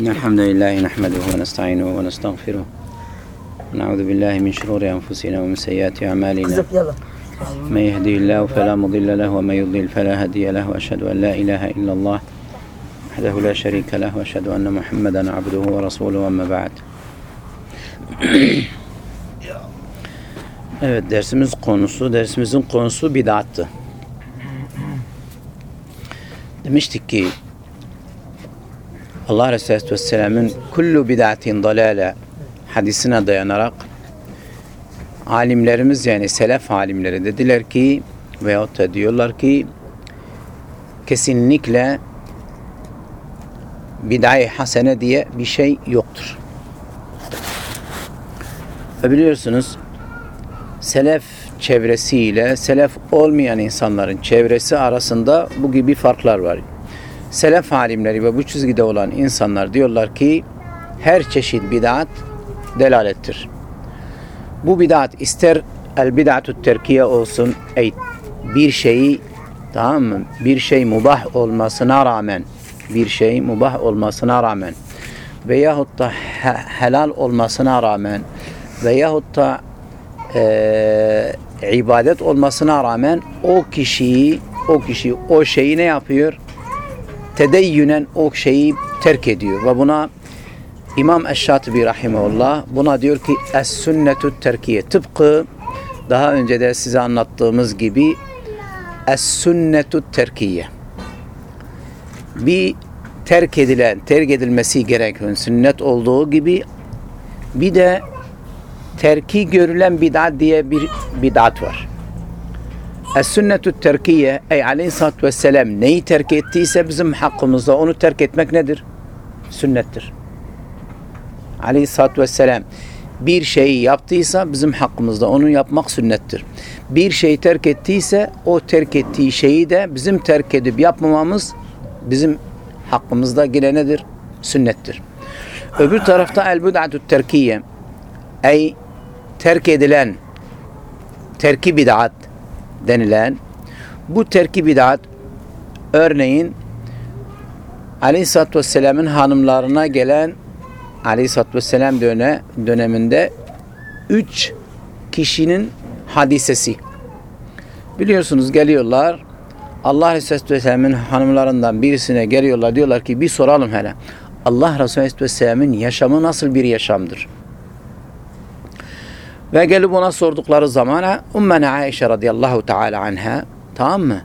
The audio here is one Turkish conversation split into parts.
إن الحمد لله نحمده ونستعينه ونستغفره ونعوذ بالله من شرور أنفسنا ومن سيئات أعمالنا. من يهدي الله فلا مضل له ومن يضلل فلا هادي له وأشهد أن لا إله إلا الله وحده لا شريك له وأشهد أن محمدا عبده ورسوله أما بعد Evet dersimiz konusu, dersimizin konusu bid'attı. Demiştik ki Allah Resulü Vesselam'ın kullu bid'atin dalale hadisine dayanarak alimlerimiz yani selef alimleri dediler ki veyahut da diyorlar ki kesinlikle bid'ai hasene diye bir şey yoktur. Ve biliyorsunuz selef çevresiyle selef olmayan insanların çevresi arasında bu gibi farklar var. Selef alimleri ve bu çizgide olan insanlar diyorlar ki her çeşit bid'at delalettir. Bu bid'at ister el bid'atü terkiye olsun ey bir şeyi tamam mı? Bir şey mubah olmasına rağmen bir şey mubah olmasına rağmen veyahut da he- helal olmasına rağmen veyahut da eee, ibadet olmasına rağmen o kişiyi o kişi o şeyi ne yapıyor? Tedeyyünen o şeyi terk ediyor. Ve buna İmam Eşşatibi Rahimullah buna diyor ki es sünnetu terkiye. Tıpkı daha önce de size anlattığımız gibi es sünnetu terkiye. Bir terk edilen, terk edilmesi gereken sünnet olduğu gibi bir de terki görülen bid'at diye bir bid'at var. Es-sünnetu terkiye ey aleyhissalatü vesselam neyi terk ettiyse bizim hakkımızda onu terk etmek nedir? Sünnettir. Aleyhissalatü vesselam bir şeyi yaptıysa bizim hakkımızda onu yapmak sünnettir. Bir şeyi terk ettiyse o terk ettiği şeyi de bizim terk edip yapmamamız bizim hakkımızda yine nedir? Sünnettir. Öbür tarafta el-bid'atü terkiye ey terk edilen terki bid'at denilen bu terki bid'at örneğin Aleyhisselatü Vesselam'ın hanımlarına gelen Aleyhisselatü Vesselam döne, döneminde üç kişinin hadisesi. Biliyorsunuz geliyorlar Allah Aleyhisselatü Vesselam'ın hanımlarından birisine geliyorlar diyorlar ki bir soralım hele. Allah Resulü Aleyhisselatü Vesselam'ın yaşamı nasıl bir yaşamdır? Ve gelip ona sordukları zamana Ummena Aişe radıyallahu teala anha tamam mı?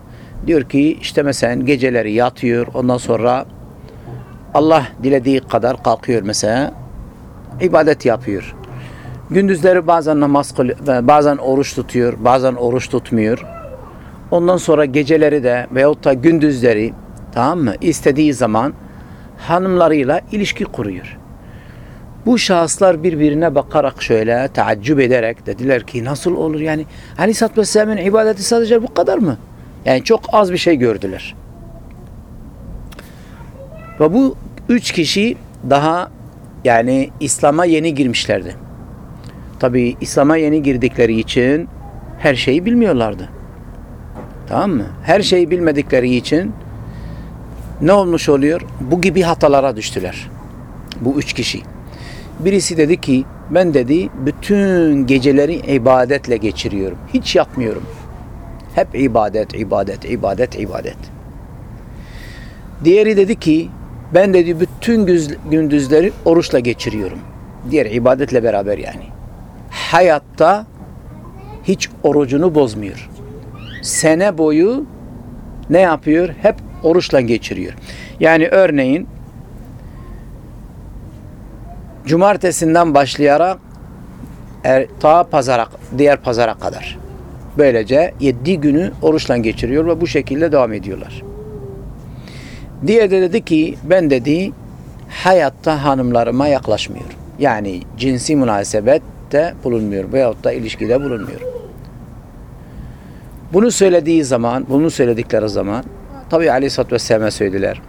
Diyor ki işte mesela geceleri yatıyor ondan sonra Allah dilediği kadar kalkıyor mesela ibadet yapıyor. Gündüzleri bazen namaz kılıyor, bazen oruç tutuyor, bazen oruç tutmuyor. Ondan sonra geceleri de veyahut da gündüzleri tamam mı? istediği zaman hanımlarıyla ilişki kuruyor. Bu şahıslar birbirine bakarak şöyle taaccüp ederek dediler ki nasıl olur yani Aleyhisselatü Vesselam'ın ibadeti sadece bu kadar mı? Yani çok az bir şey gördüler. Ve bu üç kişi daha yani İslam'a yeni girmişlerdi. Tabi İslam'a yeni girdikleri için her şeyi bilmiyorlardı. Tamam mı? Her şeyi bilmedikleri için ne olmuş oluyor? Bu gibi hatalara düştüler. Bu üç kişi. Birisi dedi ki ben dedi bütün geceleri ibadetle geçiriyorum. Hiç yapmıyorum. Hep ibadet, ibadet, ibadet, ibadet. Diğeri dedi ki ben dedi bütün gündüzleri oruçla geçiriyorum. Diğer ibadetle beraber yani. Hayatta hiç orucunu bozmuyor. Sene boyu ne yapıyor? Hep oruçla geçiriyor. Yani örneğin cumartesinden başlayarak er, ta pazara, diğer pazara kadar. Böylece yedi günü oruçla geçiriyor ve bu şekilde devam ediyorlar. Diğer de dedi ki ben dedi hayatta hanımlarıma yaklaşmıyorum. Yani cinsi münasebette bulunmuyorum veyahut da ilişkide bulunmuyorum. Bunu söylediği zaman, bunu söyledikleri zaman tabi Aleyhisselatü Vesselam'a söylediler.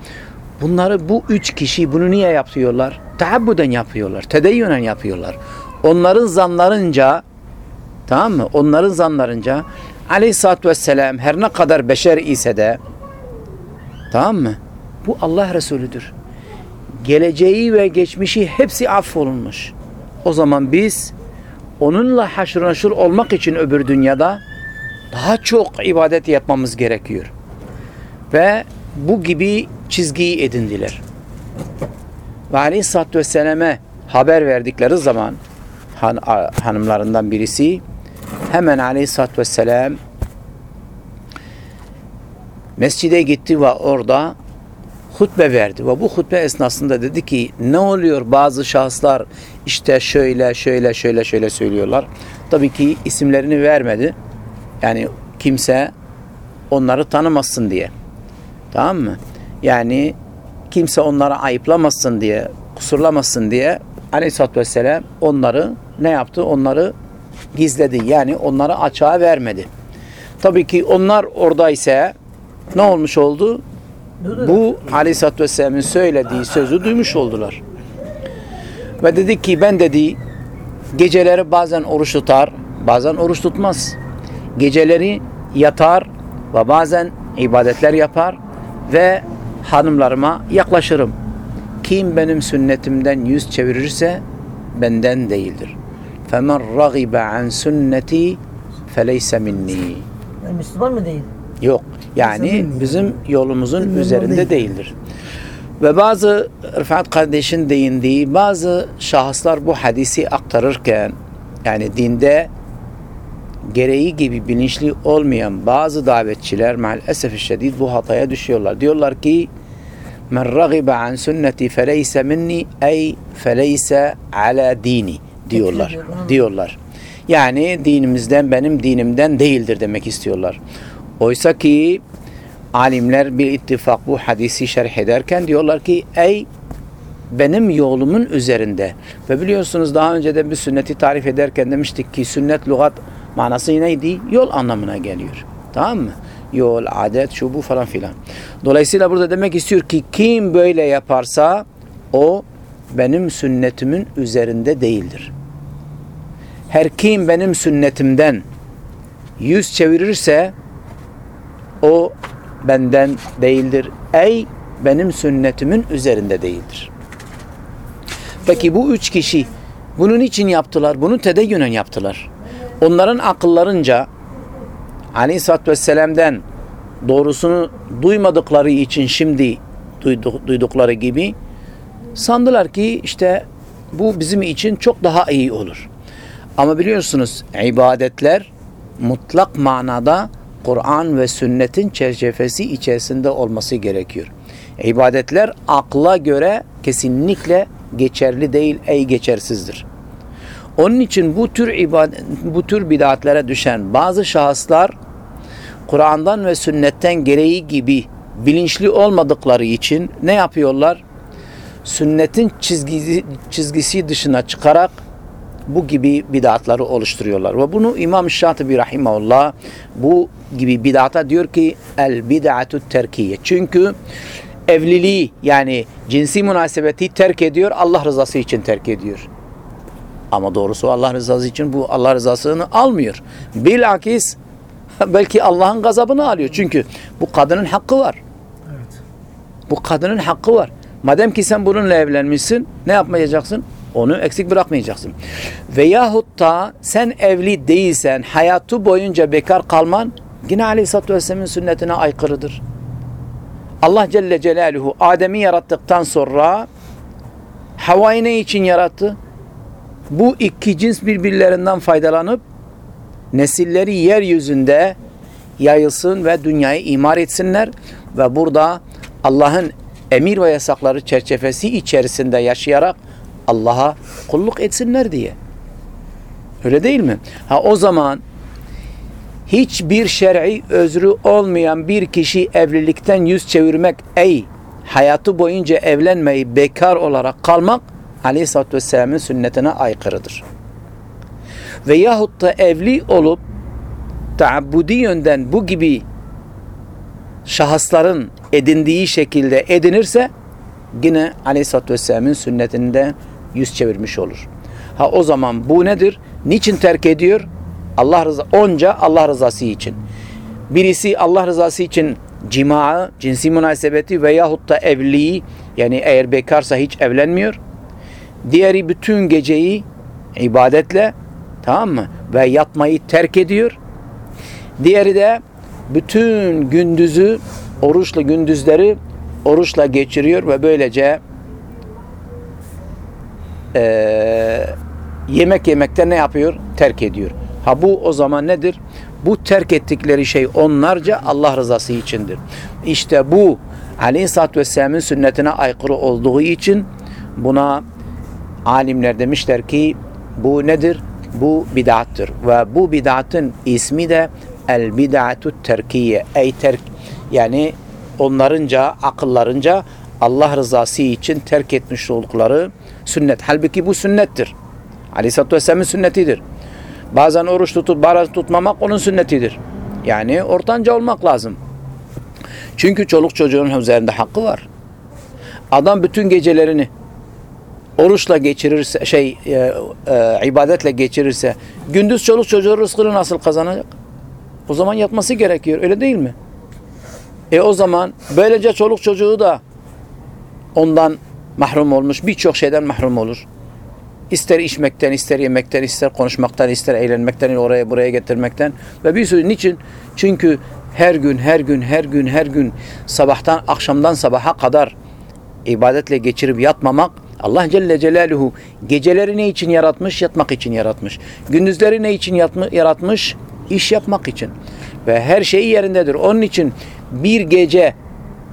Bunları bu üç kişi bunu niye yapıyorlar? Taabbuden yapıyorlar, tedeyyünen yapıyorlar. Onların zanlarınca tamam mı? Onların zanlarınca Aleyhisselatü Vesselam her ne kadar beşer ise de tamam mı? Bu Allah Resulüdür. geleceği ve geçmişi hepsi affolunmuş. O zaman biz onunla haşır neşir olmak için öbür dünyada daha çok ibadet yapmamız gerekiyor. Ve bu gibi çizgiyi edindiler. Ve Aleyhisselatü Vesselam'e haber verdikleri zaman han, hanımlarından birisi hemen Aleyhisselatü Vesselam mescide gitti ve orada hutbe verdi. Ve bu hutbe esnasında dedi ki ne oluyor bazı şahıslar işte şöyle şöyle şöyle şöyle söylüyorlar. Tabii ki isimlerini vermedi. Yani kimse onları tanımasın diye. Tamam mı? Yani kimse onlara ayıplamasın diye, kusurlamasın diye Aleyhisselatü Vesselam onları ne yaptı? Onları gizledi. Yani onları açığa vermedi. Tabii ki onlar oradaysa ne olmuş oldu? Bu Aleyhisselatü Vesselam'ın söylediği sözü duymuş oldular. Ve dedi ki ben dedi geceleri bazen oruç tutar, bazen oruç tutmaz. Geceleri yatar ve bazen ibadetler yapar ve hanımlarıma yaklaşırım. Kim benim sünnetimden yüz çevirirse benden değildir. Femen ragibe an sünneti feleyse minni. Müslüman mı değil? Yok. Yani bizim yolumuzun Müslüman üzerinde değil. değildir. Ve bazı Rıfat kardeşin değindiği bazı şahıslar bu hadisi aktarırken yani dinde gereği gibi bilinçli olmayan bazı davetçiler maalesef şiddet bu hataya düşüyorlar. Diyorlar ki men ragibe an sünneti feleyse minni ey feleyse ala dini diyorlar. Diyorlar. Yani dinimizden benim dinimden değildir demek istiyorlar. Oysa ki alimler bir ittifak bu hadisi şerh ederken diyorlar ki ey benim yolumun üzerinde. Ve biliyorsunuz daha önce de bir sünneti tarif ederken demiştik ki sünnet lügat manası neydi? Yol anlamına geliyor. Tamam mı? Yol, adet, şu bu falan filan. Dolayısıyla burada demek istiyor ki kim böyle yaparsa o benim sünnetimin üzerinde değildir. Her kim benim sünnetimden yüz çevirirse o benden değildir. Ey benim sünnetimin üzerinde değildir. Peki bu üç kişi bunun için yaptılar? Bunu tedeyyünen yaptılar. Onların akıllarınca Aleyhisselatü Vesselam'dan doğrusunu duymadıkları için şimdi duyduk, duydukları gibi sandılar ki işte bu bizim için çok daha iyi olur. Ama biliyorsunuz ibadetler mutlak manada Kur'an ve sünnetin çerçevesi içerisinde olması gerekiyor. İbadetler akla göre kesinlikle geçerli değil, ey geçersizdir. Onun için bu tür ibadet, bu tür bidatlere düşen bazı şahıslar Kur'an'dan ve sünnetten gereği gibi bilinçli olmadıkları için ne yapıyorlar? Sünnetin çizgisi, çizgisi dışına çıkarak bu gibi bidatları oluşturuyorlar. Ve bunu İmam Şatibi Rahimahullah bu gibi bidata diyor ki el bid'atu terkiye. Çünkü evliliği yani cinsi münasebeti terk ediyor Allah rızası için terk ediyor. Ama doğrusu Allah rızası için bu Allah rızasını almıyor. Bilakis belki Allah'ın gazabını alıyor. Çünkü bu kadının hakkı var. Evet. Bu kadının hakkı var. Madem ki sen bununla evlenmişsin ne yapmayacaksın? Onu eksik bırakmayacaksın. Veyahut da sen evli değilsen hayatı boyunca bekar kalman yine Aleyhisselatü Vesselam'ın sünnetine aykırıdır. Allah Celle Celaluhu Adem'i yarattıktan sonra Havva'yı ne için yarattı? Bu iki cins birbirlerinden faydalanıp nesilleri yeryüzünde yayılsın ve dünyayı imar etsinler ve burada Allah'ın emir ve yasakları çerçevesi içerisinde yaşayarak Allah'a kulluk etsinler diye. Öyle değil mi? Ha o zaman hiçbir şer'i özrü olmayan bir kişi evlilikten yüz çevirmek ey hayatı boyunca evlenmeyi bekar olarak kalmak Aleyhisselatü Vesselam'ın sünnetine aykırıdır. Veyahut da evli olup taabbudi yönden bu gibi şahısların edindiği şekilde edinirse yine Aleyhisselatü Vesselam'ın sünnetinde yüz çevirmiş olur. Ha o zaman bu nedir? Niçin terk ediyor? Allah rıza onca Allah rızası için. Birisi Allah rızası için cimağı, cinsi münasebeti veyahut da evliliği Yani eğer bekarsa hiç evlenmiyor. Diğeri bütün geceyi ibadetle tamam mı? Ve yatmayı terk ediyor. Diğeri de bütün gündüzü oruçla gündüzleri oruçla geçiriyor ve böylece eee, yemek yemekte ne yapıyor? Terk ediyor. Ha bu o zaman nedir? Bu terk ettikleri şey onlarca Allah rızası içindir. İşte bu Aleyhisselatü Vesselam'ın sünnetine aykırı olduğu için buna alimler demişler ki bu nedir? Bu bid'attır. Ve bu bid'atın ismi de el bid'atu terkiye. Ey terk yani onlarınca, akıllarınca Allah rızası için terk etmiş oldukları sünnet. Halbuki bu sünnettir. Aleyhisselatü Vesselam'ın sünnetidir. Bazen oruç tutup bazen tutmamak onun sünnetidir. Yani ortanca olmak lazım. Çünkü çoluk çocuğun üzerinde hakkı var. Adam bütün gecelerini oruçla geçirirse, şey e, e, ibadetle geçirirse gündüz çoluk çocuğun rızkını nasıl kazanacak? O zaman yatması gerekiyor. Öyle değil mi? E o zaman böylece çoluk çocuğu da ondan mahrum olmuş. Birçok şeyden mahrum olur. İster içmekten, ister yemekten, ister konuşmaktan, ister eğlenmekten, oraya buraya getirmekten ve bir sürü niçin? Çünkü her gün, her gün, her gün, her gün sabahtan, akşamdan sabaha kadar ibadetle geçirip yatmamak Allah Celle Celaluhu geceleri ne için yaratmış? Yatmak için yaratmış. Gündüzleri ne için yaratmış? İş yapmak için. Ve her şeyi yerindedir. Onun için bir gece,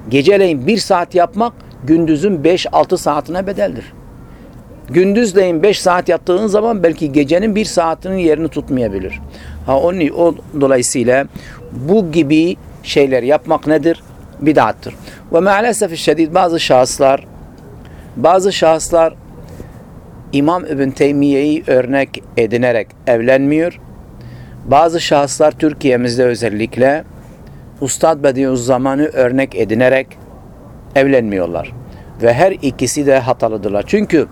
geceleyin bir saat yapmak gündüzün 5-6 saatine bedeldir. Gündüzleyin 5 saat yattığın zaman belki gecenin 1 saatinin yerini tutmayabilir. Ha onun o dolayısıyla bu gibi şeyler yapmak nedir? Bid'attır. Ve maalesef şiddet bazı şahıslar bazı şahıslar İmam İbn Teymiye'yi örnek edinerek evlenmiyor. Bazı şahıslar Türkiye'mizde özellikle Ustad Bediüzzaman'ı örnek edinerek evlenmiyorlar. Ve her ikisi de hatalıdırlar. Çünkü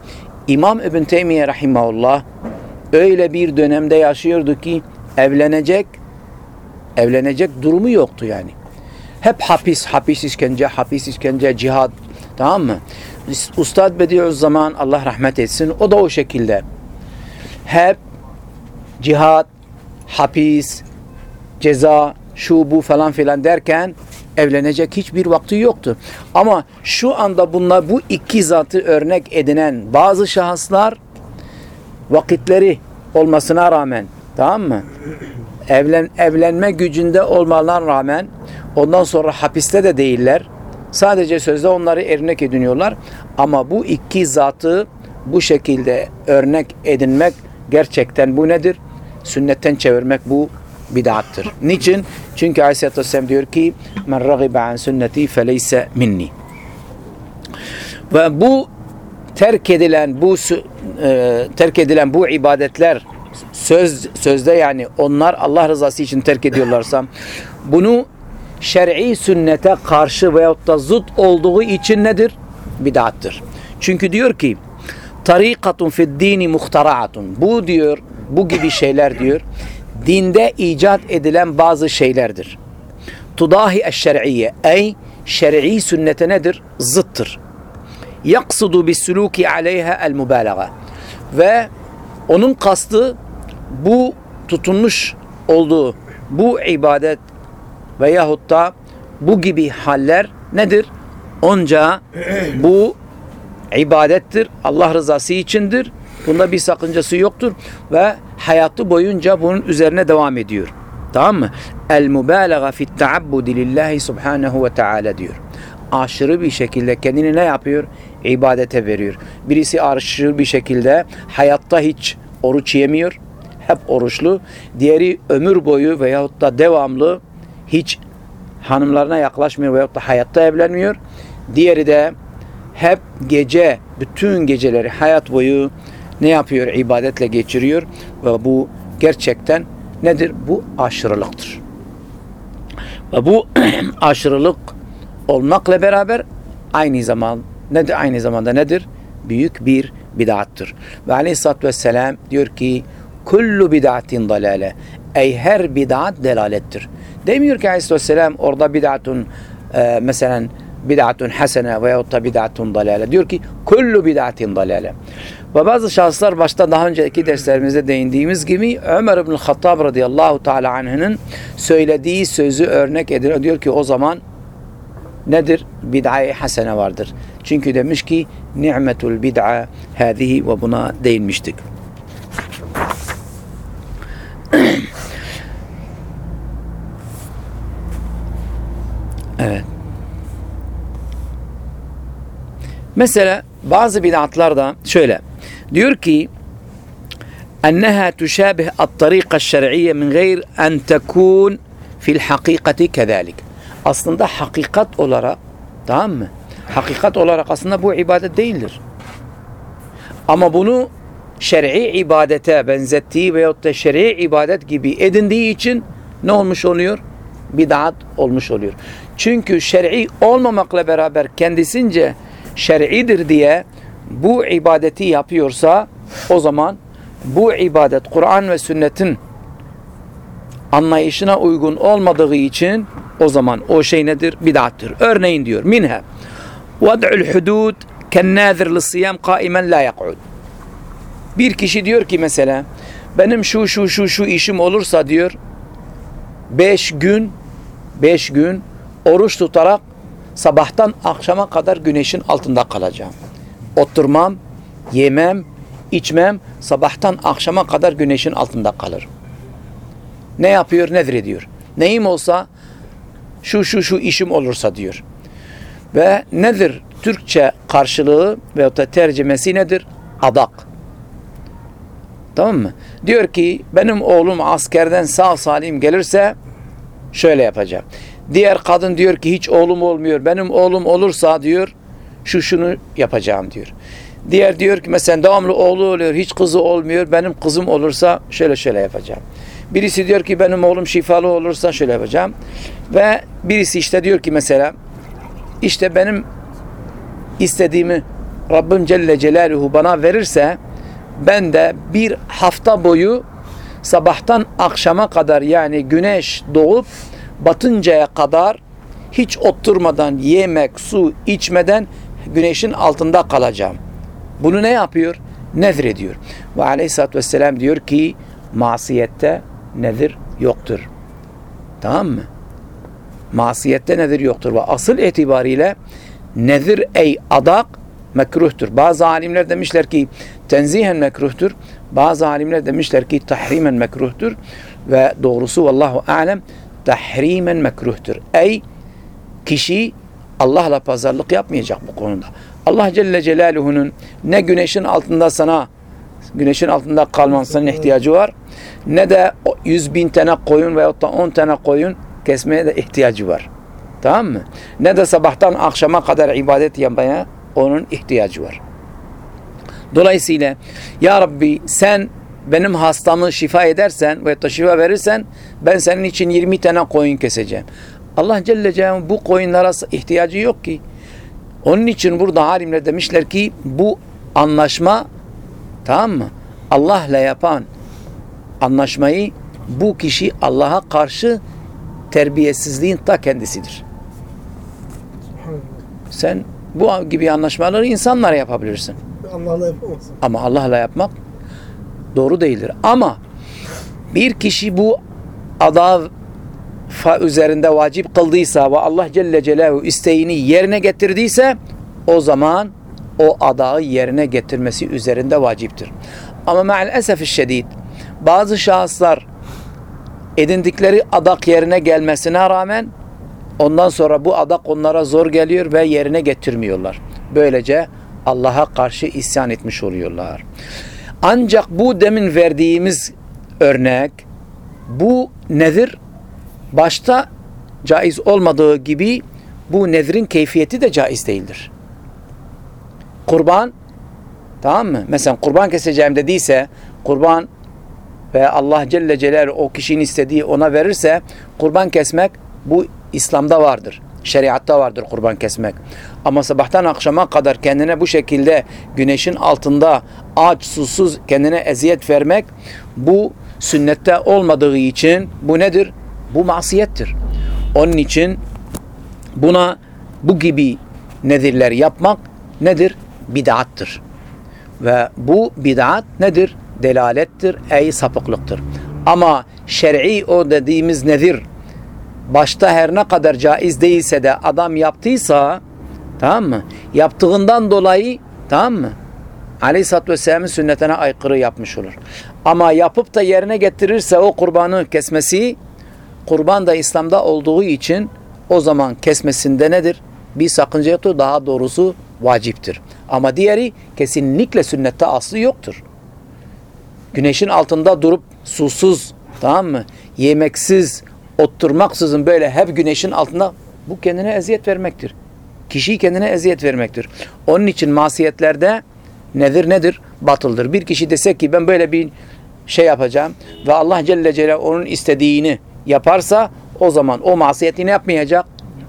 İmam İbn Teymiye rahimahullah öyle bir dönemde yaşıyordu ki evlenecek evlenecek durumu yoktu yani. Hep hapis, hapis işkence, hapis işkence, cihad. Tamam mı? Ustad Bediüzzaman Allah rahmet etsin. O da o şekilde. Hep cihad, hapis, ceza, şu bu falan filan derken evlenecek hiçbir vakti yoktu. Ama şu anda bunlar bu iki zatı örnek edinen bazı şahıslar vakitleri olmasına rağmen tamam mı? Evlen, evlenme gücünde olmalarına rağmen ondan sonra hapiste de değiller. Sadece sözde onları örnek ediniyorlar. Ama bu iki zatı bu şekilde örnek edinmek gerçekten bu nedir? Sünnetten çevirmek bu bid'attır. Niçin? Çünkü Aleyhisselatü Vesselam diyor ki men ragibe an sünneti feleyse minni. Ve bu terk edilen bu e, terk edilen bu ibadetler söz sözde yani onlar Allah rızası için terk ediyorlarsa bunu şer'i sünnete karşı veyahut da zıt olduğu için nedir? Bid'attır. Çünkü diyor ki tarikatun fid dini muhtaraatun. Bu diyor bu gibi şeyler diyor dinde icat edilen bazı şeylerdir. Tudahi eşşer'iyye ey şer'i sünnete nedir? Zıttır. Yaksudu bis suluki aleyha el mübalağa. Ve onun kastı bu tutunmuş olduğu bu ibadet veyahut da bu gibi haller nedir? Onca bu ibadettir. Allah rızası içindir. Bunda bir sakıncası yoktur ve hayatı boyunca bunun üzerine devam ediyor. Tamam mı? El mübalağa fit taabbudi lillahi subhanahu ve taala diyor. Aşırı bir şekilde kendini ne yapıyor? İbadete veriyor. Birisi aşırı bir şekilde hayatta hiç oruç yemiyor. Hep oruçlu. Diğeri ömür boyu veyahut da devamlı hiç hanımlarına yaklaşmıyor veyahut da hayatta evlenmiyor. Diğeri de hep gece, bütün geceleri hayat boyu ne yapıyor? İbadetle geçiriyor ve bu gerçekten nedir? Bu aşırılıktır. Ve bu aşırılık olmakla beraber aynı zaman nedir? Aynı zamanda nedir? Büyük bir bid'attır. Ve aleyhissalatü vesselam diyor ki kullu bid'atin dalale ey her bid'at delalettir. Demiyor ki aleyhissalatü vesselam orada bid'atun e, mesela bid'atun hasene veyahut da bid'atun dalale. Diyor ki kullu bid'atin dalale. Ve bazı şahıslar başta daha önceki derslerimizde değindiğimiz gibi Ömer ibn Hattab radıyallahu teala anh'ın söylediği sözü örnek ediliyor. Diyor ki o zaman nedir? Bid'a-i hasene vardır. Çünkü demiş ki ni'metul bid'a hadihi ve buna değinmiştik. Evet. Mesela bazı bid'atlarda şöyle diyor ki enneha tuşabih at-tariqa şer'iyye min gayr en tekun fil hakikati kezalik. Aslında hakikat olarak tamam mı? Hakikat olarak aslında bu ibadet değildir. Ama bunu şer'i ibadete benzettiği veyahut da şer'i ibadet gibi edindiği için ne olmuş oluyor? Bid'at olmuş oluyor. Çünkü şer'i olmamakla beraber kendisince şer'idir diye bu ibadeti yapıyorsa o zaman bu ibadet Kur'an ve sünnetin anlayışına uygun olmadığı için o zaman o şey nedir? Bid'attır. Örneğin diyor minha vad'ul hudud kennâzir lissiyam kaimen la yak'ud. Bir kişi diyor ki mesela benim şu şu şu şu işim olursa diyor beş gün beş gün oruç tutarak sabahtan akşama kadar güneşin altında kalacağım. Oturmam, yemem, içmem, sabahtan akşama kadar güneşin altında kalırım. Ne yapıyor, nedir ediyor? Neyim olsa şu şu şu işim olursa diyor. Ve nedir Türkçe karşılığı veyahut da tercümesi nedir? Adak. Tamam mı? Diyor ki benim oğlum askerden sağ salim gelirse şöyle yapacağım. Diğer kadın diyor ki hiç oğlum olmuyor. Benim oğlum olursa diyor şu şunu yapacağım diyor. Diğer diyor ki mesela devamlı oğlu oluyor hiç kızı olmuyor. Benim kızım olursa şöyle şöyle yapacağım. Birisi diyor ki benim oğlum şifalı olursa şöyle yapacağım. Ve birisi işte diyor ki mesela işte benim istediğimi Rabbim Celle Celaluhu bana verirse ben de bir hafta boyu sabahtan akşama kadar yani güneş doğup batıncaya kadar hiç oturmadan yemek, su içmeden güneşin altında kalacağım. Bunu ne yapıyor? Nezir ediyor. Ve aleyhissalatü vesselam diyor ki masiyette nedir yoktur. Tamam mı? Masiyette nedir yoktur. Ve asıl itibariyle nedir ey adak mekruhtur. Bazı alimler demişler ki tenzihen mekruhtur. Bazı alimler demişler ki tahrimen mekruhtur. Ve doğrusu vallahu alem tahrimen mekruhtur. Ey kişi Allah'la pazarlık yapmayacak bu konuda. Allah Celle Celaluhu'nun ne güneşin altında sana güneşin altında kalman senin ihtiyacı var ne de 100 bin tane koyun veyahut da 10 tane koyun kesmeye de ihtiyacı var. Tamam mı? Ne de sabahtan akşama kadar ibadet yapmaya onun ihtiyacı var. Dolayısıyla Ya Rabbi sen benim hastamı şifa edersen ve da şifa verirsen ben senin için 20 tane koyun keseceğim. Allah Celle Celaluhu bu koyunlara ihtiyacı yok ki. Onun için burada alimler demişler ki bu anlaşma tamam mı? Allah'la yapan anlaşmayı bu kişi Allah'a karşı terbiyesizliğin ta kendisidir. Sen bu gibi anlaşmaları insanlara yapabilirsin. Allah'la yapamazsın. Ama Allah'la yapmak doğru değildir. Ama bir kişi bu ada üzerinde vacip kıldıysa ve Allah Celle Celaluhu isteğini yerine getirdiyse o zaman o adağı yerine getirmesi üzerinde vaciptir. Ama maalesef şiddet bazı şahıslar edindikleri adak yerine gelmesine rağmen ondan sonra bu adak onlara zor geliyor ve yerine getirmiyorlar. Böylece Allah'a karşı isyan etmiş oluyorlar. Ancak bu demin verdiğimiz örnek bu nedir? Başta caiz olmadığı gibi bu nezrin keyfiyeti de caiz değildir. Kurban tamam mı? Mesela kurban keseceğim dediyse kurban ve Allah Celle Celaluhu o kişinin istediği ona verirse kurban kesmek bu İslam'da vardır. Şeriatta vardır kurban kesmek. Ama sabahtan akşama kadar kendine bu şekilde güneşin altında aç susuz kendine eziyet vermek bu sünnette olmadığı için bu nedir? Bu masiyettir. Onun için buna bu gibi nedirler yapmak nedir? Bid'attır. Ve bu bid'at nedir? Delalettir, ey sapıklıktır. Ama şer'i o dediğimiz nedir? Başta her ne kadar caiz değilse de adam yaptıysa tamam mı? Yaptığından dolayı tamam mı? Aleyhisselatü Vesselam'ın sünnetine aykırı yapmış olur. Ama yapıp da yerine getirirse o kurbanı kesmesi kurban da İslam'da olduğu için o zaman kesmesinde nedir? Bir sakınca yoktur. Daha doğrusu vaciptir. Ama diğeri kesinlikle sünnette aslı yoktur. Güneşin altında durup susuz tamam mı? Yemeksiz, oturmaksızın böyle hep güneşin altında bu kendine eziyet vermektir. Kişi kendine eziyet vermektir. Onun için masiyetlerde nedir nedir? Batıldır. Bir kişi desek ki ben böyle bir şey yapacağım ve Allah Celle Celaluhu onun istediğini yaparsa o zaman o masiyetini yapmayacak,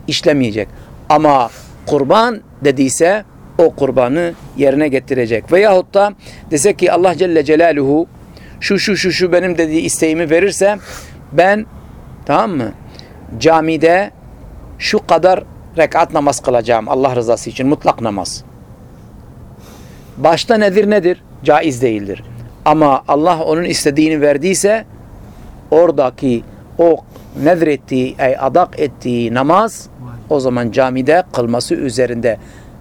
işlemeyecek. Ama kurban dediyse o kurbanı yerine getirecek. Veyahut da desek ki Allah Celle Celaluhu şu şu şu şu benim dediği isteğimi verirse ben tamam mı? Camide şu kadar rekat namaz kılacağım Allah rızası için mutlak namaz. Başta nedir nedir? Caiz değildir. Ama Allah onun istediğini verdiyse oradaki o nedrettiği, ey adak ettiği namaz o zaman camide kılması üzerinde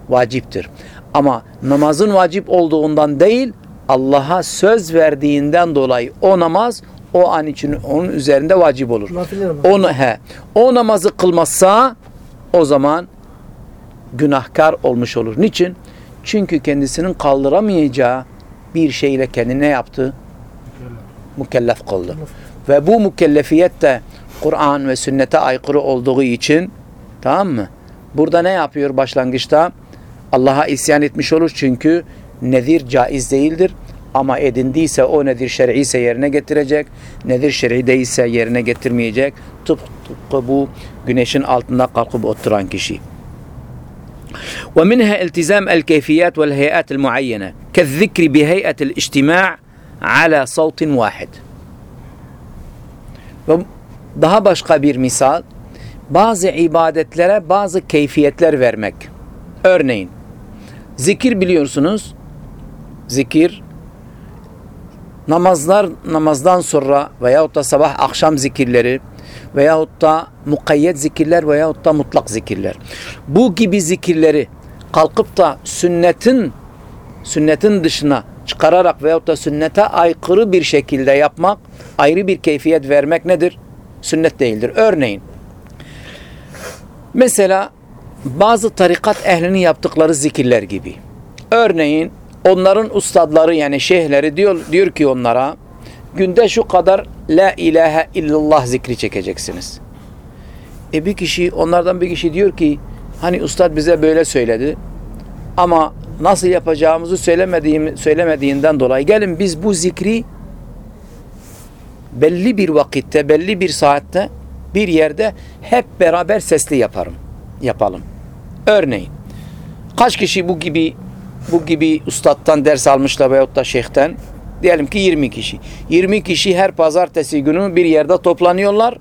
vaciptir. Ama namazın vacip olduğundan değil Allah'a söz verdiğinden dolayı o namaz o an için onun üzerinde vacip olur. Onu he. O namazı kılmazsa o zaman günahkar olmuş olur. Niçin? Çünkü kendisinin kaldıramayacağı bir şeyle kendine yaptı? Mükellef kıldı. Ve bu mükellefiyet de Kur'an ve sünnete aykırı olduğu için tamam mı? Burada ne yapıyor başlangıçta? Allah'a isyan etmiş olur çünkü nedir caiz değildir. Ama edindiyse o nedir şer'i ise yerine getirecek. Nedir şer'i değilse yerine getirmeyecek. Tıpkı, tıpkı bu güneşin altında kalkıp oturan kişi. ومنها التزام الكيفيات والهيئات المعينة كالذكر بهيئة الاجتماع على صوت واحد ve daha başka bir misal bazı ibadetlere bazı keyfiyetler vermek. Örneğin zikir biliyorsunuz zikir namazlar namazdan sonra veyahut da sabah akşam zikirleri veyahut da mukayyet zikirler veyahut da mutlak zikirler. Bu gibi zikirleri kalkıp da sünnetin sünnetin dışına çıkararak veyahut da sünnete aykırı bir şekilde yapmak, ayrı bir keyfiyet vermek nedir? Sünnet değildir. Örneğin mesela bazı tarikat ehlinin yaptıkları zikirler gibi. Örneğin onların ustadları yani şeyhleri diyor, diyor ki onlara günde şu kadar la ilahe illallah zikri çekeceksiniz. E bir kişi onlardan bir kişi diyor ki hani ustad bize böyle söyledi ama nasıl yapacağımızı söylemediğim, söylemediğinden dolayı gelin biz bu zikri belli bir vakitte, belli bir saatte bir yerde hep beraber sesli yaparım. Yapalım. Örneğin kaç kişi bu gibi bu gibi ustadtan ders almışlar veyahut da şeyhten diyelim ki 20 kişi. 20 kişi her pazartesi günü bir yerde toplanıyorlar.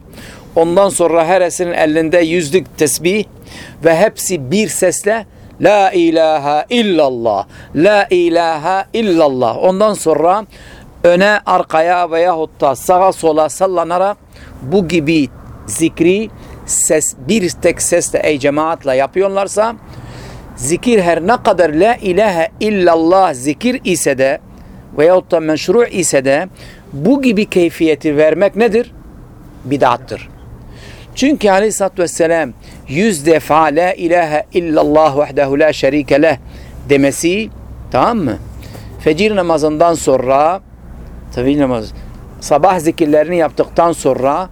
Ondan sonra heresinin elinde yüzlük tesbih ve hepsi bir sesle La ilahe illallah. La ilahe illallah. Ondan sonra öne arkaya veyahut da sağa sola sallanarak bu gibi zikri ses bir tek sesle ey cemaatle yapıyorlarsa zikir her ne kadar la ilahe illallah zikir ise de veyahut da meşru ise de bu gibi keyfiyeti vermek nedir? Bidattır. Çünkü aleyhissalatü vesselam yüz defa la ilahe illallah vahdehu la şerike leh demesi tamam mı? Fecir namazından sonra tabi namaz sabah zikirlerini yaptıktan sonra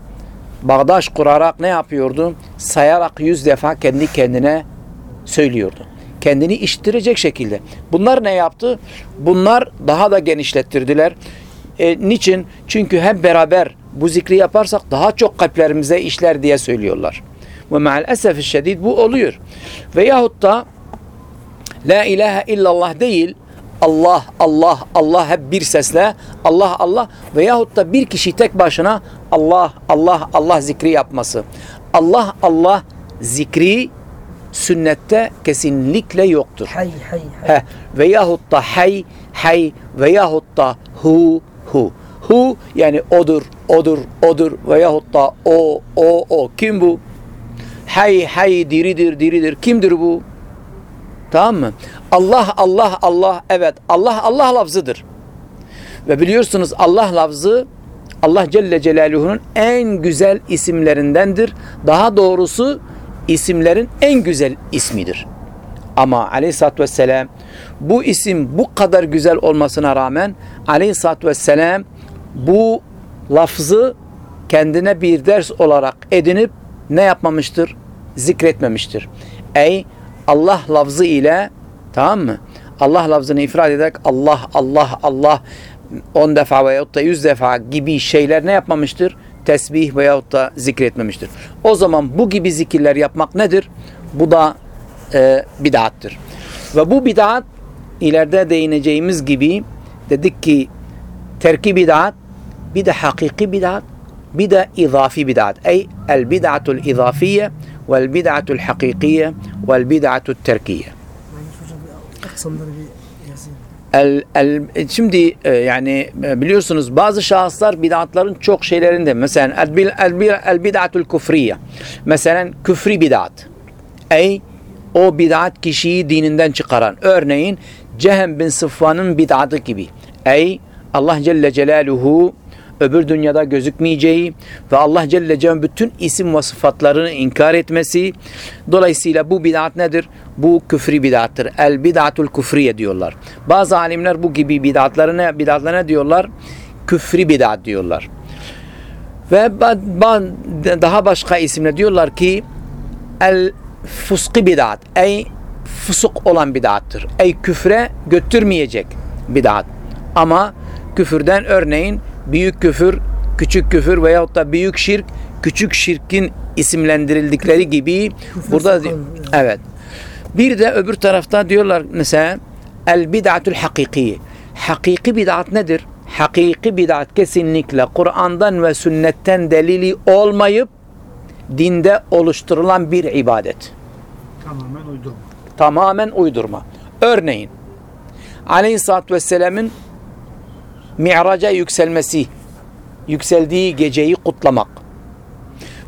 bağdaş kurarak ne yapıyordu? Sayarak yüz defa kendi kendine söylüyordu. Kendini iştirecek şekilde. Bunlar ne yaptı? Bunlar daha da genişlettirdiler. E, niçin? Çünkü hep beraber bu zikri yaparsak daha çok kalplerimize işler diye söylüyorlar. Ve maalesef şiddet bu oluyor. Veyahut da La ilahe illallah değil Allah, Allah, Allah hep bir sesle Allah, Allah veyahut da bir kişi tek başına Allah, Allah, Allah zikri yapması. Allah, Allah zikri sünnette kesinlikle yoktur. Hay hay hay. Veyahut da hay, hay veyahut da hu, hu. Hu yani odur, odur, odur veyahut da o, o, o. Kim bu? Hay, hay, diridir, diridir. Kimdir bu? Tamam mı? Allah, Allah, Allah. Evet, Allah, Allah lafzıdır. Ve biliyorsunuz Allah lafzı Allah Celle Celaluhu'nun en güzel isimlerindendir. Daha doğrusu isimlerin en güzel ismidir. Ama aleyhissalatü vesselam bu isim bu kadar güzel olmasına rağmen aleyhissalatü vesselam bu lafzı kendine bir ders olarak edinip ne yapmamıştır? Zikretmemiştir. Ey Allah lafzı ile tamam mı? Allah lafzını ifade ederek Allah, Allah, Allah 10 defa veyahut da 100 defa gibi şeyler ne yapmamıştır? Tesbih veyahut da zikretmemiştir. O zaman bu gibi zikirler yapmak nedir? Bu da e, bid'attır. Ve bu bid'at ileride değineceğimiz gibi dedik ki terki bid'at bir de hakiki bid'at bir de izafi bid'at. Ey el bid'atul izafiye vel bid'atul hakikiye vel bid'atul terkiye. Yalnız hocam bir aksamları bir yazayım. El, el, şimdi e, yani e, biliyorsunuz bazı şahıslar bid'atların çok şeylerinde mesela el, el, bil- el bid'atul kufriye. Mesela küfri bid'at. Ey o bid'at kişiyi dininden çıkaran örneğin Cehem bin Sıfvan'ın bid'atı gibi. Ey Allah Celle Celaluhu öbür dünyada gözükmeyeceği ve Allah Celle Celaluhu bütün isim ve sıfatlarını inkar etmesi. Dolayısıyla bu bid'at nedir? Bu küfri bid'attır. El bid'atul küfriye diyorlar. Bazı alimler bu gibi bid'atları ne, bid'atlara ne diyorlar? Küfri bid'at diyorlar. Ve daha başka isimle diyorlar ki el fuski bid'at. Ey fusuk olan bid'attır. Ey küfre götürmeyecek bid'at. Ama küfürden örneğin büyük küfür, küçük küfür veyahut da büyük şirk, küçük şirkin isimlendirildikleri gibi Küfür burada evet. Bir de öbür tarafta diyorlar mesela el bid'atul hakiki. Hakiki bid'at nedir? Hakiki bid'at kesinlikle Kur'an'dan ve sünnetten delili olmayıp dinde oluşturulan bir ibadet. Tamamen uydurma. Tamamen uydurma. Örneğin Aleyhisselatü Vesselam'ın Mi'raca yükselmesi, yükseldiği geceyi kutlamak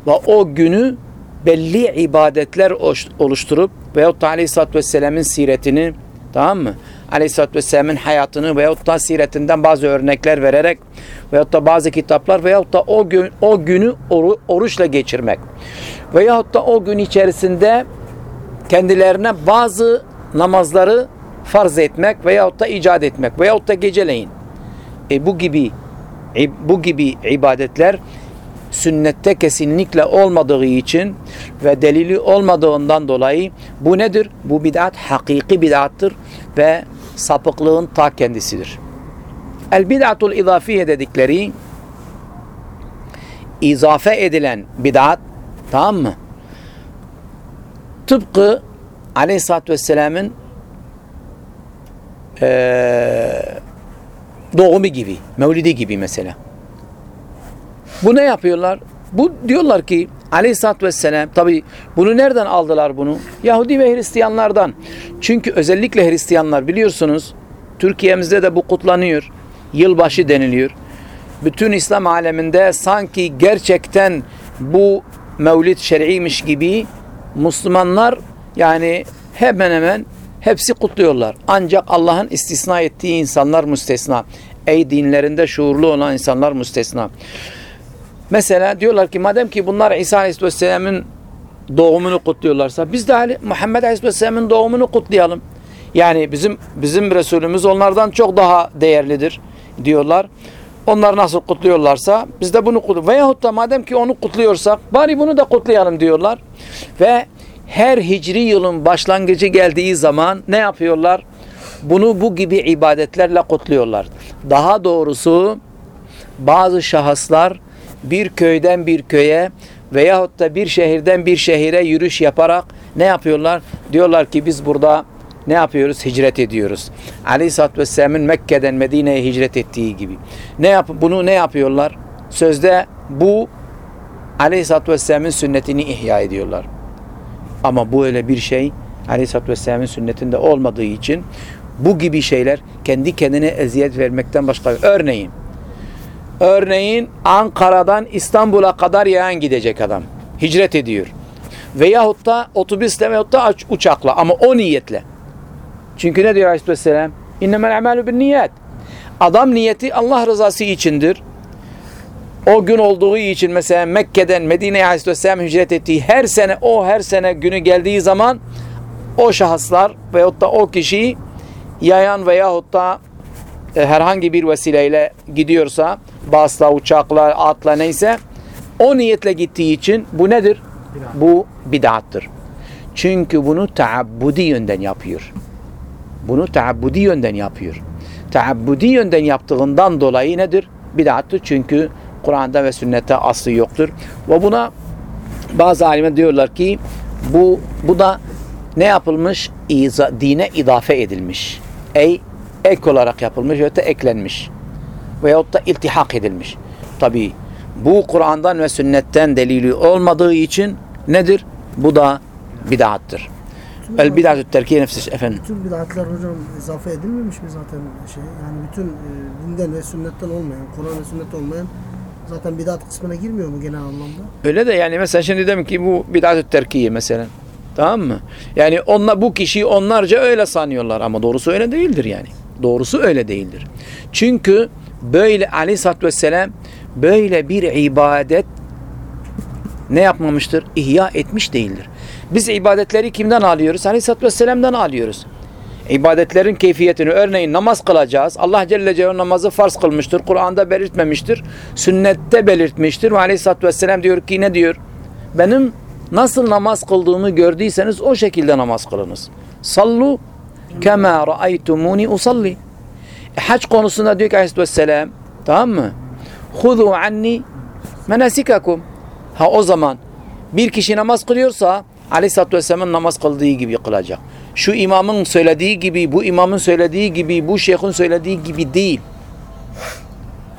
ve o günü belli ibadetler oluşturup veyahut da Aleyhisselatü Vesselam'ın siretini tamam mı? Aleyhisselatü Vesselam'ın hayatını veyahut da siretinden bazı örnekler vererek veyahut da bazı kitaplar veyahut da o gün o günü oru- oruçla geçirmek veyahut da o gün içerisinde kendilerine bazı namazları farz etmek veyahut da icat etmek veyahut da geceleyin. E bu gibi i- bu gibi ibadetler sünnette kesinlikle olmadığı için ve delili olmadığından dolayı bu nedir? Bu bid'at hakiki bid'attır ve sapıklığın ta kendisidir. El bid'atul izafiye dedikleri izafe edilen bid'at tamam mı? Tıpkı Aleyhisselatü Vesselam'ın eee doğumu gibi, mevlidi gibi mesela. Bu ne yapıyorlar? Bu diyorlar ki Aleyhisselatü Vesselam tabi bunu nereden aldılar bunu? Yahudi ve Hristiyanlardan. Çünkü özellikle Hristiyanlar biliyorsunuz Türkiye'mizde de bu kutlanıyor. Yılbaşı deniliyor. Bütün İslam aleminde sanki gerçekten bu mevlid şer'iymiş gibi Müslümanlar yani hemen hemen hepsi kutluyorlar. Ancak Allah'ın istisna ettiği insanlar müstesna. Ey dinlerinde şuurlu olan insanlar müstesna. Mesela diyorlar ki madem ki bunlar İsa Aleyhisselam'ın doğumunu kutluyorlarsa biz de Ali- Muhammed Aleyhisselam'ın doğumunu kutlayalım. Yani bizim bizim Resulümüz onlardan çok daha değerlidir diyorlar. Onlar nasıl kutluyorlarsa biz de bunu kutluyoruz. Veyahut da madem ki onu kutluyorsak bari bunu da kutlayalım diyorlar. Ve her hicri yılın başlangıcı geldiği zaman ne yapıyorlar? Bunu bu gibi ibadetlerle kutluyorlar. Daha doğrusu bazı şahıslar bir köyden bir köye veyahut da bir şehirden bir şehire yürüyüş yaparak ne yapıyorlar? Diyorlar ki biz burada ne yapıyoruz? Hicret ediyoruz. Aleyhisselatü Vesselam'ın Mekke'den Medine'ye hicret ettiği gibi. Ne yap bunu ne yapıyorlar? Sözde bu Aleyhisselatü Vesselam'ın sünnetini ihya ediyorlar. Ama bu öyle bir şey Aleyhisselatü Vesselam'ın sünnetinde olmadığı için bu gibi şeyler kendi kendine eziyet vermekten başka. Örneğin Örneğin Ankara'dan İstanbul'a kadar yayan gidecek adam. Hicret ediyor. Veyahut da otobüsle veyahut da uç- uçakla ama o niyetle. Çünkü ne diyor Aleyhisselam? İnnemel amelü bin niyet. Adam niyeti Allah rızası içindir. O gün olduğu için mesela Mekke'den Medine'ye Aleyhisselam hicret ettiği her sene o her sene günü geldiği zaman o şahıslar veyahut da o kişiyi yayan veyahut da e, herhangi bir vesileyle gidiyorsa basla, uçakla, atla neyse o niyetle gittiği için bu nedir? Bu bid'attır. Çünkü bunu taabbudi yönden yapıyor. Bunu taabbudi yönden yapıyor. Taabbudi yönden yaptığından dolayı nedir? Bid'attır. Çünkü Kur'an'da ve sünnette aslı yoktur. Ve buna bazı alimler diyorlar ki bu bu da ne yapılmış? İza, dine idafe edilmiş. Ey ek olarak yapılmış ve da eklenmiş. Veyahut da iltihak edilmiş. Tabi bu Kur'an'dan ve sünnetten delili olmadığı için nedir? Bu da bid'attır. El bid'atü terkiye nefsi efendim. Bütün bid'atler hocam izafe edilmemiş mi zaten şey? Yani bütün e, dinden ve sünnetten olmayan, Kur'an ve sünnet olmayan zaten bid'at kısmına girmiyor mu genel anlamda? Öyle de yani mesela şimdi demek ki bu bid'at-ı terkiye mesela. Tamam mı? Yani onlar bu kişiyi onlarca öyle sanıyorlar ama doğrusu öyle değildir yani. Doğrusu öyle değildir. Çünkü böyle aleyhissalatü vesselam böyle bir ibadet ne yapmamıştır? İhya etmiş değildir. Biz ibadetleri kimden alıyoruz? Aleyhissalatü vesselam'dan alıyoruz. İbadetlerin keyfiyetini örneğin namaz kılacağız. Allah Celle Celaluhu namazı farz kılmıştır. Kur'an'da belirtmemiştir. Sünnette belirtmiştir. Ve Aleyhisselatü Vesselam diyor ki ne diyor? Benim nasıl namaz kıldığımı gördüyseniz o şekilde namaz kılınız. Sallu kema ra'aytumuni usalli. E, hac konusunda diyor ki Aleyhisselatü Vesselam tamam mı? Hudu anni menasikakum. Ha o zaman bir kişi namaz kılıyorsa Aleyhisselatü Vesselam'ın namaz kıldığı gibi kılacak. Şu imamın söylediği gibi, bu imamın söylediği gibi, bu şeyhin söylediği gibi değil.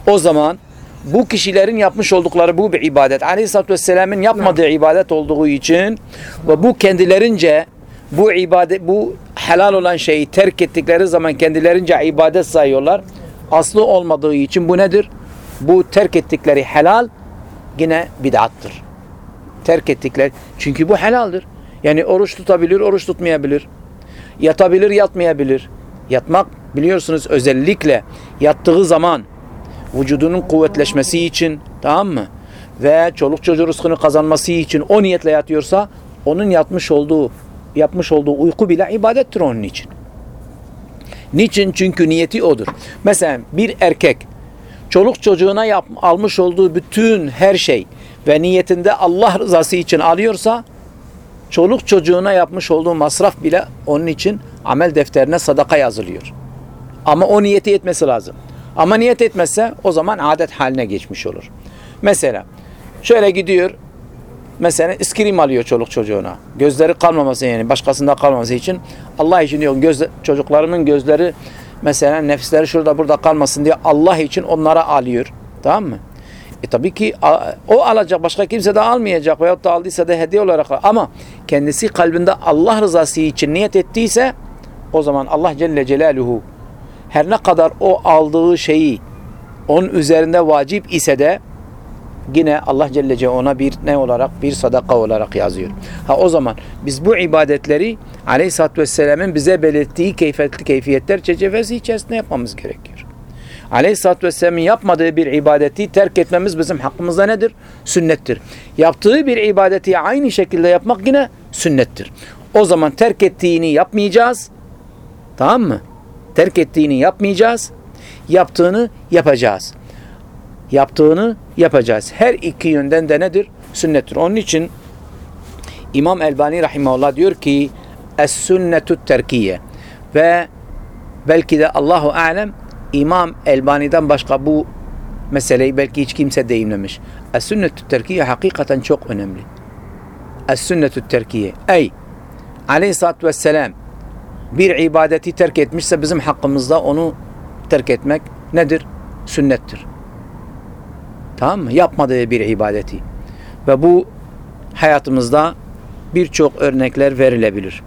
O zaman bu kişilerin yapmış oldukları bu bir ibadet. Aleyhisselatü Vesselam'ın yapmadığı ibadet olduğu için ve bu kendilerince bu ibadet, bu helal olan şeyi terk ettikleri zaman kendilerince ibadet sayıyorlar. Aslı olmadığı için bu nedir? Bu terk ettikleri helal yine bid'attır. Terk ettikleri. Çünkü bu helaldir. Yani oruç tutabilir, oruç tutmayabilir. Yatabilir, yatmayabilir. Yatmak biliyorsunuz özellikle yattığı zaman vücudunun kuvvetleşmesi için tamam mı? Ve çoluk çocuğu rızkını kazanması için o niyetle yatıyorsa onun yatmış olduğu yapmış olduğu uyku bile ibadettir onun için. Niçin? Çünkü niyeti odur. Mesela bir erkek çoluk çocuğuna yap, almış olduğu bütün her şey ve niyetinde Allah rızası için alıyorsa çoluk çocuğuna yapmış olduğu masraf bile onun için amel defterine sadaka yazılıyor. Ama o niyeti etmesi lazım. Ama niyet etmezse o zaman adet haline geçmiş olur. Mesela şöyle gidiyor mesela iskrim alıyor çoluk çocuğuna. Gözleri kalmaması yani başkasında kalmaması için Allah için diyor göz, çocuklarımın gözleri mesela nefisleri şurada burada kalmasın diye Allah için onlara alıyor. Tamam mı? E tabii ki o alacak başka kimse de almayacak veyahut da aldıysa da hediye olarak ama kendisi kalbinde Allah rızası için niyet ettiyse o zaman Allah Celle Celaluhu her ne kadar o aldığı şeyi onun üzerinde vacip ise de yine Allah Celle Celaluhu ona bir ne olarak bir sadaka olarak yazıyor. Ha o zaman biz bu ibadetleri Aleyhisselatü Vesselam'ın bize belirttiği keyfiyetli keyfiyetler çerçevesi içerisinde yapmamız gerekiyor. Aleyhisselatü Vesselam'ın yapmadığı bir ibadeti terk etmemiz bizim hakkımızda nedir? Sünnettir. Yaptığı bir ibadeti aynı şekilde yapmak yine sünnettir. O zaman terk ettiğini yapmayacağız. Tamam mı? Terk ettiğini yapmayacağız. Yaptığını yapacağız. Yaptığını yapacağız. Her iki yönden de nedir? Sünnettir. Onun için İmam Elbani Rahimahullah diyor ki Es-sünnetu terkiye ve belki de Allahu Alem İmam Elbani'den başka bu meseleyi belki hiç kimse değinmemiş. Es-sünnetü terkiye hakikaten çok önemli. Es-sünnetü terkiye. Ey Aleyhisselatü Vesselam bir ibadeti terk etmişse bizim hakkımızda onu terk etmek nedir? Sünnettir. Tamam mı? Yapmadığı bir ibadeti. Ve bu hayatımızda birçok örnekler verilebilir.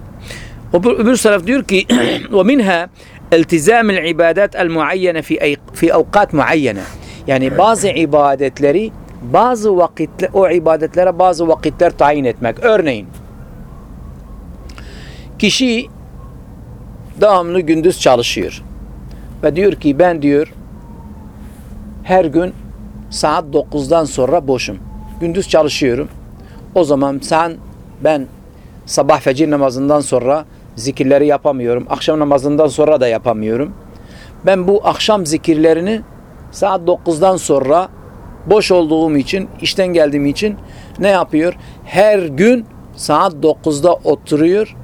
Öbür, öbür taraf diyor ki وَمِنْهَا eltizamil ibadet el muayyene fi, fi avkat muayyene. Yani bazı ibadetleri bazı vakitle o ibadetlere bazı vakitler tayin etmek. Örneğin kişi devamlı gündüz çalışıyor. Ve diyor ki ben diyor her gün saat 9'dan sonra boşum. Gündüz çalışıyorum. O zaman sen ben sabah fecir namazından sonra zikirleri yapamıyorum. Akşam namazından sonra da yapamıyorum. Ben bu akşam zikirlerini saat 9'dan sonra boş olduğum için, işten geldiğim için ne yapıyor? Her gün saat 9'da oturuyor.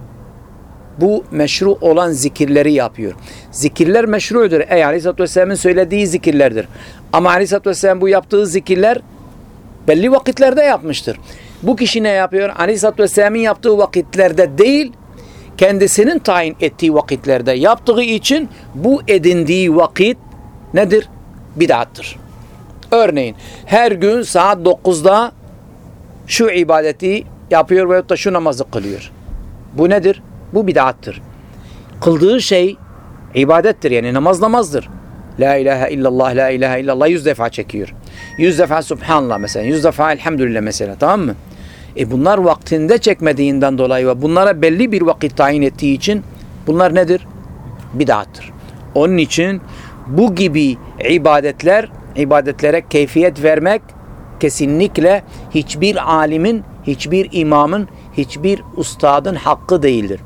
Bu meşru olan zikirleri yapıyor. Zikirler meşrudur. Ey Aleyhisselatü Vesselam'ın söylediği zikirlerdir. Ama Aleyhisselatü Vesselam bu yaptığı zikirler belli vakitlerde yapmıştır. Bu kişi ne yapıyor? Aleyhisselatü Vesselam'ın yaptığı vakitlerde değil, kendisinin tayin ettiği vakitlerde yaptığı için bu edindiği vakit nedir? Bid'attır. Örneğin her gün saat 9'da şu ibadeti yapıyor veyahut da şu namazı kılıyor. Bu nedir? Bu bid'attır. Kıldığı şey ibadettir yani namaz namazdır. La ilahe illallah, la ilahe illallah yüz defa çekiyor. Yüz defa subhanallah mesela, yüz defa elhamdülillah mesela tamam mı? E bunlar vaktinde çekmediğinden dolayı ve bunlara belli bir vakit tayin ettiği için bunlar nedir? Bid'attır. Onun için bu gibi ibadetler, ibadetlere keyfiyet vermek kesinlikle hiçbir alimin, hiçbir imamın, hiçbir ustadın hakkı değildir.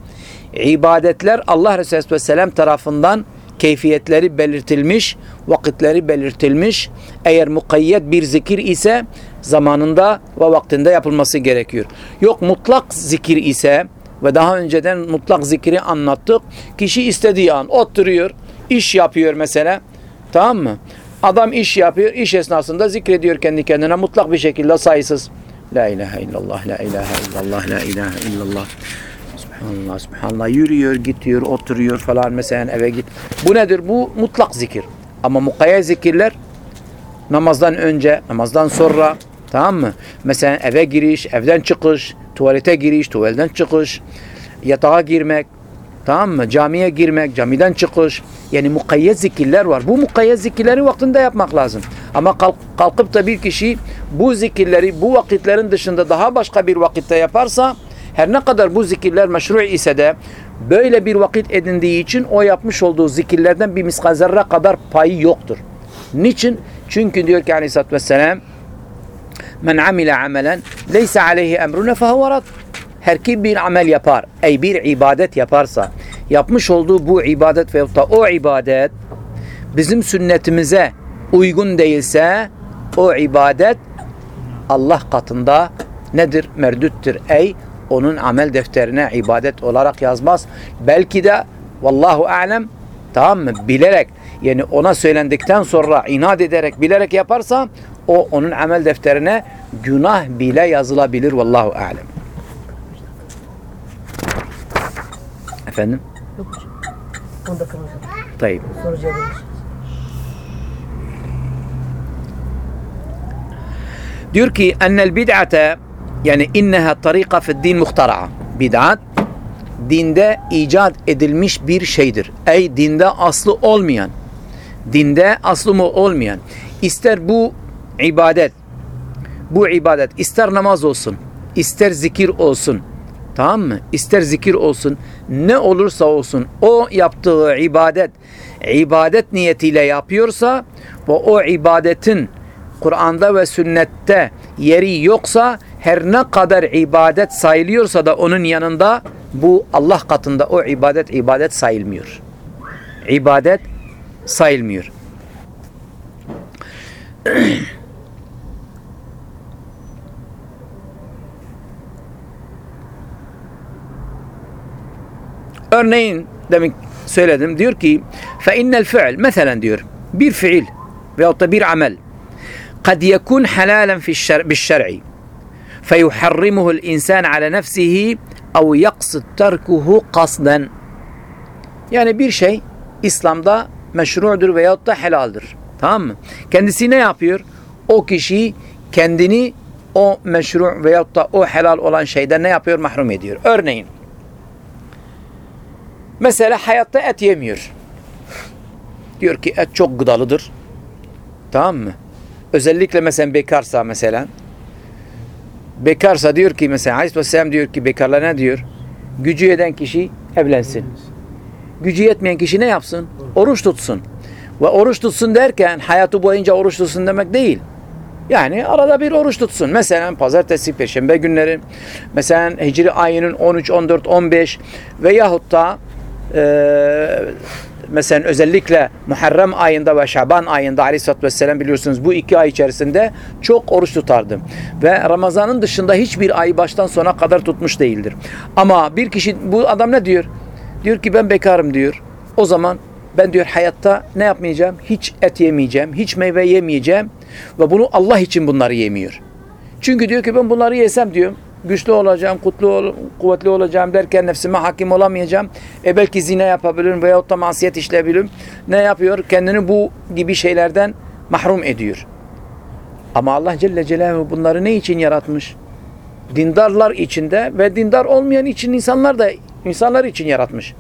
İbadetler Allah Resulü Aleyhisselam tarafından keyfiyetleri belirtilmiş, vakitleri belirtilmiş. Eğer mukayyet bir zikir ise zamanında ve vaktinde yapılması gerekiyor. Yok mutlak zikir ise ve daha önceden mutlak zikri anlattık. Kişi istediği an oturuyor, iş yapıyor mesela. Tamam mı? Adam iş yapıyor, iş esnasında zikrediyor kendi kendine mutlak bir şekilde sayısız. La ilahe illallah, la ilahe illallah, la ilahe illallah. Subhanallah, subhanallah. Yürüyor, gidiyor, oturuyor falan mesela eve git. Bu nedir? Bu mutlak zikir. Ama mukayyet zikirler namazdan önce, namazdan sonra tamam mı? Mesela eve giriş, evden çıkış, tuvalete giriş, tuvaletten çıkış, yatağa girmek, tamam mı? Camiye girmek, camiden çıkış. Yani mukayyet zikirler var. Bu mukayyet zikirleri vaktinde yapmak lazım. Ama kalk, kalkıp da bir kişi bu zikirleri bu vakitlerin dışında daha başka bir vakitte yaparsa her ne kadar bu zikirler meşru ise de böyle bir vakit edindiği için o yapmış olduğu zikirlerden bir miskal zerre kadar payı yoktur. Niçin? Çünkü diyor ki aleyhissalatü vesselam men amile amelen leyse aleyhi emrune fehuve rad. Her kim bir amel yapar, ey bir ibadet yaparsa, yapmış olduğu bu ibadet veyahut da o ibadet bizim sünnetimize uygun değilse o ibadet Allah katında nedir? Merdüttür. Ey onun amel defterine ibadet olarak yazmaz. Belki de vallahu alem tamam mı? Bilerek yani ona söylendikten sonra inat ederek bilerek yaparsa o onun amel defterine günah bile yazılabilir vallahu alem. Efendim? Yok hocam. 10 dakika hocam. Tayyip. Sonra cevap veririz. Diyor ki ennel bid'ate yani inneha tarika fi'd-din muhtara'a. Bid'at dinde icat edilmiş bir şeydir. Ey dinde aslı olmayan, dinde aslı mı olmayan, ister bu ibadet, bu ibadet ister namaz olsun, ister zikir olsun, tamam mı? İster zikir olsun, ne olursa olsun o yaptığı ibadet, ibadet niyetiyle yapıyorsa ve o ibadetin Kur'an'da ve sünnette yeri yoksa her ne kadar ibadet sayılıyorsa da onun yanında bu Allah katında o ibadet ibadet sayılmıyor. İbadet sayılmıyor. Örneğin demin söyledim diyor ki fe innel fi'l mesela diyor bir fiil veyahut da bir amel قد يكون حلالا في الشرع بالشرع فيحرمه الإنسان على نفسه أو يقصد تركه قصدا yani bir şey İslam'da meşrudur veyahut da helaldir. Tamam mı? Kendisi ne yapıyor? O kişi kendini o meşru veyahut da o helal olan şeyden ne yapıyor? Mahrum ediyor. Örneğin mesela hayatta et yemiyor. Diyor ki et çok gıdalıdır. Tamam mı? Özellikle mesela bekarsa mesela bekarsa diyor ki mesela Aleyhisselam diyor ki bekarlar ne diyor? Gücü yeten kişi evlensin. Gücü yetmeyen kişi ne yapsın? Oruç tutsun. Ve oruç tutsun derken hayatı boyunca oruç tutsun demek değil. Yani arada bir oruç tutsun. Mesela pazartesi, perşembe günleri, mesela hicri ayının 13, 14, 15 veyahut da eee mesela özellikle Muharrem ayında ve Şaban ayında Aleyhisselatü Vesselam biliyorsunuz bu iki ay içerisinde çok oruç tutardı. Ve Ramazan'ın dışında hiçbir ay baştan sona kadar tutmuş değildir. Ama bir kişi bu adam ne diyor? Diyor ki ben bekarım diyor. O zaman ben diyor hayatta ne yapmayacağım? Hiç et yemeyeceğim, hiç meyve yemeyeceğim ve bunu Allah için bunları yemiyor. Çünkü diyor ki ben bunları yesem diyor güçlü olacağım, kutlu kuvvetli olacağım derken nefsime hakim olamayacağım. E belki zina yapabilirim veyahut da masiyet işleyebilirim. Ne yapıyor? Kendini bu gibi şeylerden mahrum ediyor. Ama Allah Celle Celaluhu bunları ne için yaratmış? Dindarlar içinde ve dindar olmayan için insanlar da insanlar için yaratmış.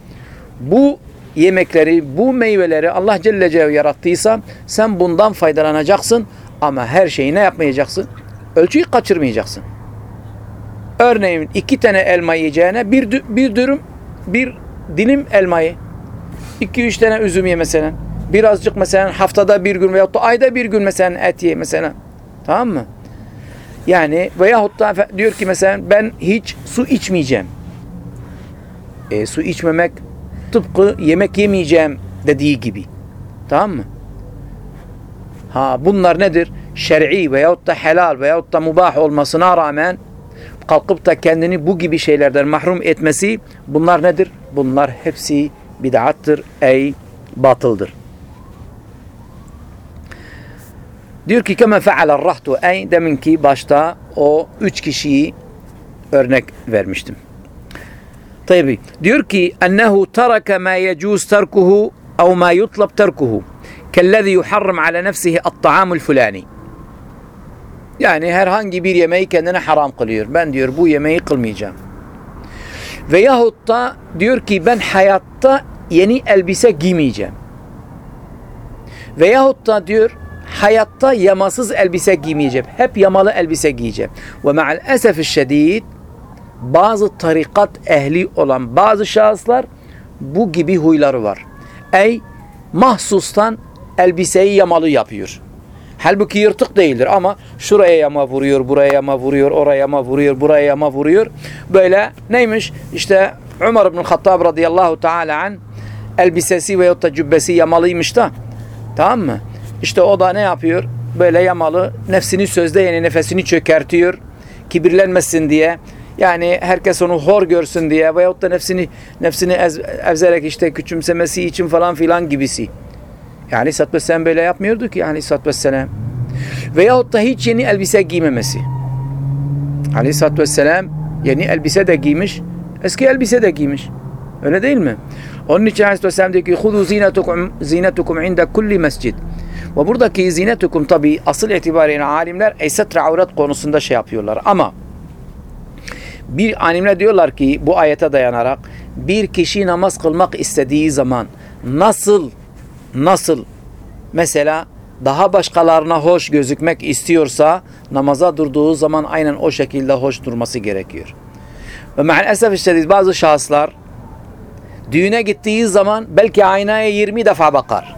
Bu yemekleri, bu meyveleri Allah Celle Celaluhu yarattıysa sen bundan faydalanacaksın ama her şeyi ne yapmayacaksın? Ölçüyü kaçırmayacaksın. Örneğin iki tane elma yiyeceğine bir, bir dürüm, bir dilim elmayı, iki üç tane üzüm ye mesela. Birazcık mesela haftada bir gün veyahut da ayda bir gün mesela et ye mesela. Tamam mı? Yani veyahut da diyor ki mesela ben hiç su içmeyeceğim. E, su içmemek tıpkı yemek yemeyeceğim dediği gibi. Tamam mı? Ha bunlar nedir? Şer'i veyahut da helal veyahut da mubah olmasına rağmen kalkıp da kendini bu gibi şeylerden mahrum etmesi bunlar nedir? Bunlar hepsi bid'attır ey batıldır. Diyor ki keme fe'aler rahtu ey deminki başta o üç kişiyi örnek vermiştim. Tabi diyor ki ennehu tereke ma yecuz terkuhu ev ma yutlab terkuhu kellezi yuharrim ala nefsihi at-ta'amul fulani. Yani herhangi bir yemeği kendine haram kılıyor. Ben diyor bu yemeği kılmayacağım. Veyahut da diyor ki ben hayatta yeni elbise giymeyeceğim. Veyahut da diyor hayatta yamasız elbise giymeyeceğim. Hep yamalı elbise giyeceğim. Ve ma'al esef şedid bazı tarikat ehli olan bazı şahıslar bu gibi huyları var. Ey mahsustan elbiseyi yamalı yapıyor. Halbuki yırtık değildir ama şuraya yama vuruyor, buraya yama vuruyor, oraya yama vuruyor, buraya yama vuruyor. Böyle neymiş? İşte Ömer bin Hattab radıyallahu teala an elbisesi veyahut da cübbesi yamalıymış da tamam mı? İşte o da ne yapıyor? Böyle yamalı nefsini sözde yani nefesini çökertiyor. Kibirlenmesin diye. Yani herkes onu hor görsün diye veyahut da nefsini nefsini ez, ezerek işte küçümsemesi için falan filan gibisi. Yani Aleyhisselatü Vesselam böyle yapmıyordu ki Aleyhisselatü Vesselam. Veyahut da hiç yeni elbise giymemesi. Aleyhisselatü Vesselam yeni elbise de giymiş, eski elbise de giymiş. Öyle değil mi? Onun için Aleyhisselatü Vesselam diyor ki خُذُوا زِينَتُكُمْ زِينَتُكُمْ عِنْدَ كُلِّ mescid. Ve buradaki zinetukum tabi asıl itibariyle alimler esetre avret konusunda şey yapıyorlar. Ama bir alimler diyorlar ki bu ayete dayanarak bir kişi namaz kılmak istediği zaman nasıl nasıl mesela daha başkalarına hoş gözükmek istiyorsa namaza durduğu zaman aynen o şekilde hoş durması gerekiyor. Ve maalesef işte bazı şahıslar düğüne gittiği zaman belki aynaya 20 defa bakar.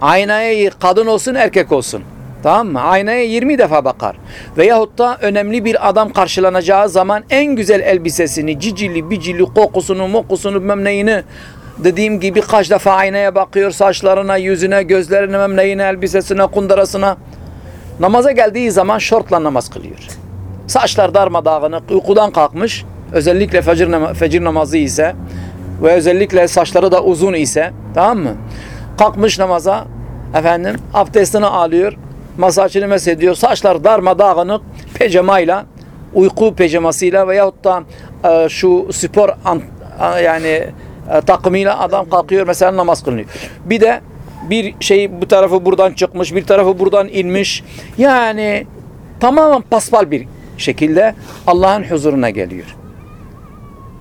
Aynaya kadın olsun erkek olsun. Tamam mı? Aynaya 20 defa bakar. Veyahut da önemli bir adam karşılanacağı zaman en güzel elbisesini, cicili, bicili, kokusunu, mokusunu, memneyini dediğim gibi kaç defa aynaya bakıyor. Saçlarına, yüzüne, gözlerine, memneyine, elbisesine, kundarasına. Namaza geldiği zaman şortla namaz kılıyor. Saçlar darmadağınık, uykudan kalkmış. Özellikle fecir, nam fecir namazı ise ve özellikle saçları da uzun ise tamam mı? Kalkmış namaza efendim abdestini alıyor. Masajını mesediyor. Saçlar darmadağınık pecamayla uyku pecamasıyla veyahut da e, şu spor yani e, takımıyla adam kalkıyor mesela namaz kılıyor. Bir de bir şey bu tarafı buradan çıkmış, bir tarafı buradan inmiş. Yani tamamen paspal bir şekilde Allah'ın huzuruna geliyor.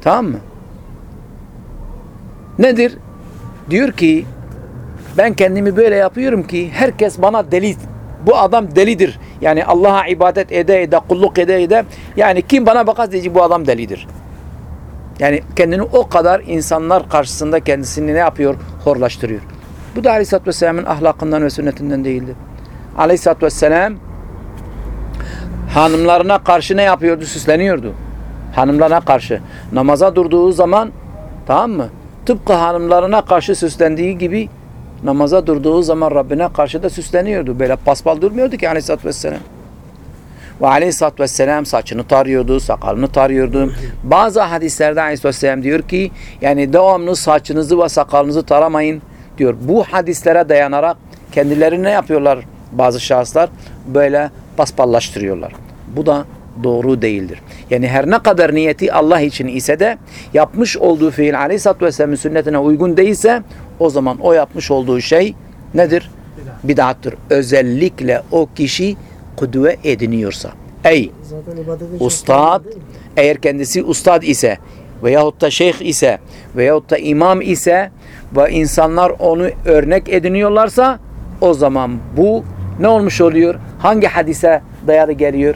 Tamam mı? Nedir? Diyor ki ben kendimi böyle yapıyorum ki herkes bana deli bu adam delidir. Yani Allah'a ibadet ede ede kulluk ede ede yani kim bana bakar diyecek bu adam delidir. Yani kendini o kadar insanlar karşısında kendisini ne yapıyor? Horlaştırıyor. Bu da Aleyhisselatü Vesselam'ın ahlakından ve sünnetinden değildi. Aleyhisselatü Vesselam hanımlarına karşı ne yapıyordu? Süsleniyordu. Hanımlarına karşı. Namaza durduğu zaman tamam mı? Tıpkı hanımlarına karşı süslendiği gibi namaza durduğu zaman Rabbine karşı da süsleniyordu. Böyle paspal durmuyordu ki Aleyhisselatü Vesselam. Ve Aleyhisselatü Vesselam saçını tarıyordu, sakalını tarıyordu. Bazı hadislerde Aleyhisselatü Vesselam diyor ki yani devamlı saçınızı ve sakalınızı taramayın diyor. Bu hadislere dayanarak kendilerini ne yapıyorlar bazı şahıslar? Böyle paspallaştırıyorlar. Bu da doğru değildir. Yani her ne kadar niyeti Allah için ise de yapmış olduğu fiil Aleyhisselatü Vesselam'ın sünnetine uygun değilse o zaman o yapmış olduğu şey nedir? Bid'attır. Özellikle o kişi kudve ediniyorsa. Ey ustad eğer kendisi ustad ise veyahut da şeyh ise veyahut da imam ise ve insanlar onu örnek ediniyorlarsa o zaman bu ne olmuş oluyor? Hangi hadise dayalı geliyor?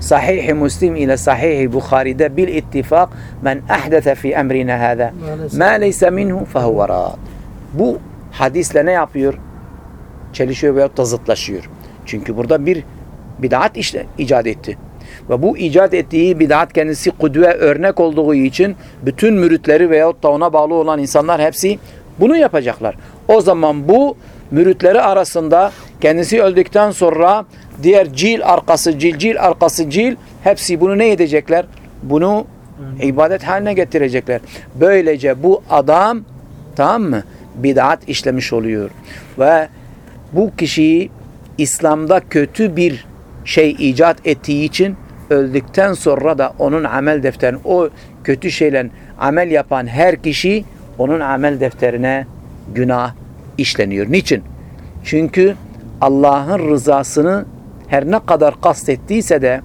Sahih-i Müslim ile Sahih-i Bukhari'de bil ittifak men ahdese fi emrina hâzâ ma leyse minhu fehuve. Bu hadisle ne yapıyor? Çelişiyor veyahut da zıtlaşıyor. Çünkü burada bir bid'at işte icat etti. Ve bu icat ettiği bid'at kendisi kudve örnek olduğu için bütün müritleri veyahut da ona bağlı olan insanlar hepsi bunu yapacaklar. O zaman bu müritleri arasında kendisi öldükten sonra diğer cil arkası cil cil arkası cil hepsi bunu ne edecekler? Bunu ibadet haline getirecekler. Böylece bu adam tamam mı? Bid'at işlemiş oluyor. Ve bu kişiyi İslam'da kötü bir şey icat ettiği için öldükten sonra da onun amel defterini o kötü şeyle amel yapan her kişi onun amel defterine günah işleniyor. Niçin? Çünkü Allah'ın rızasını her ne kadar kastettiyse de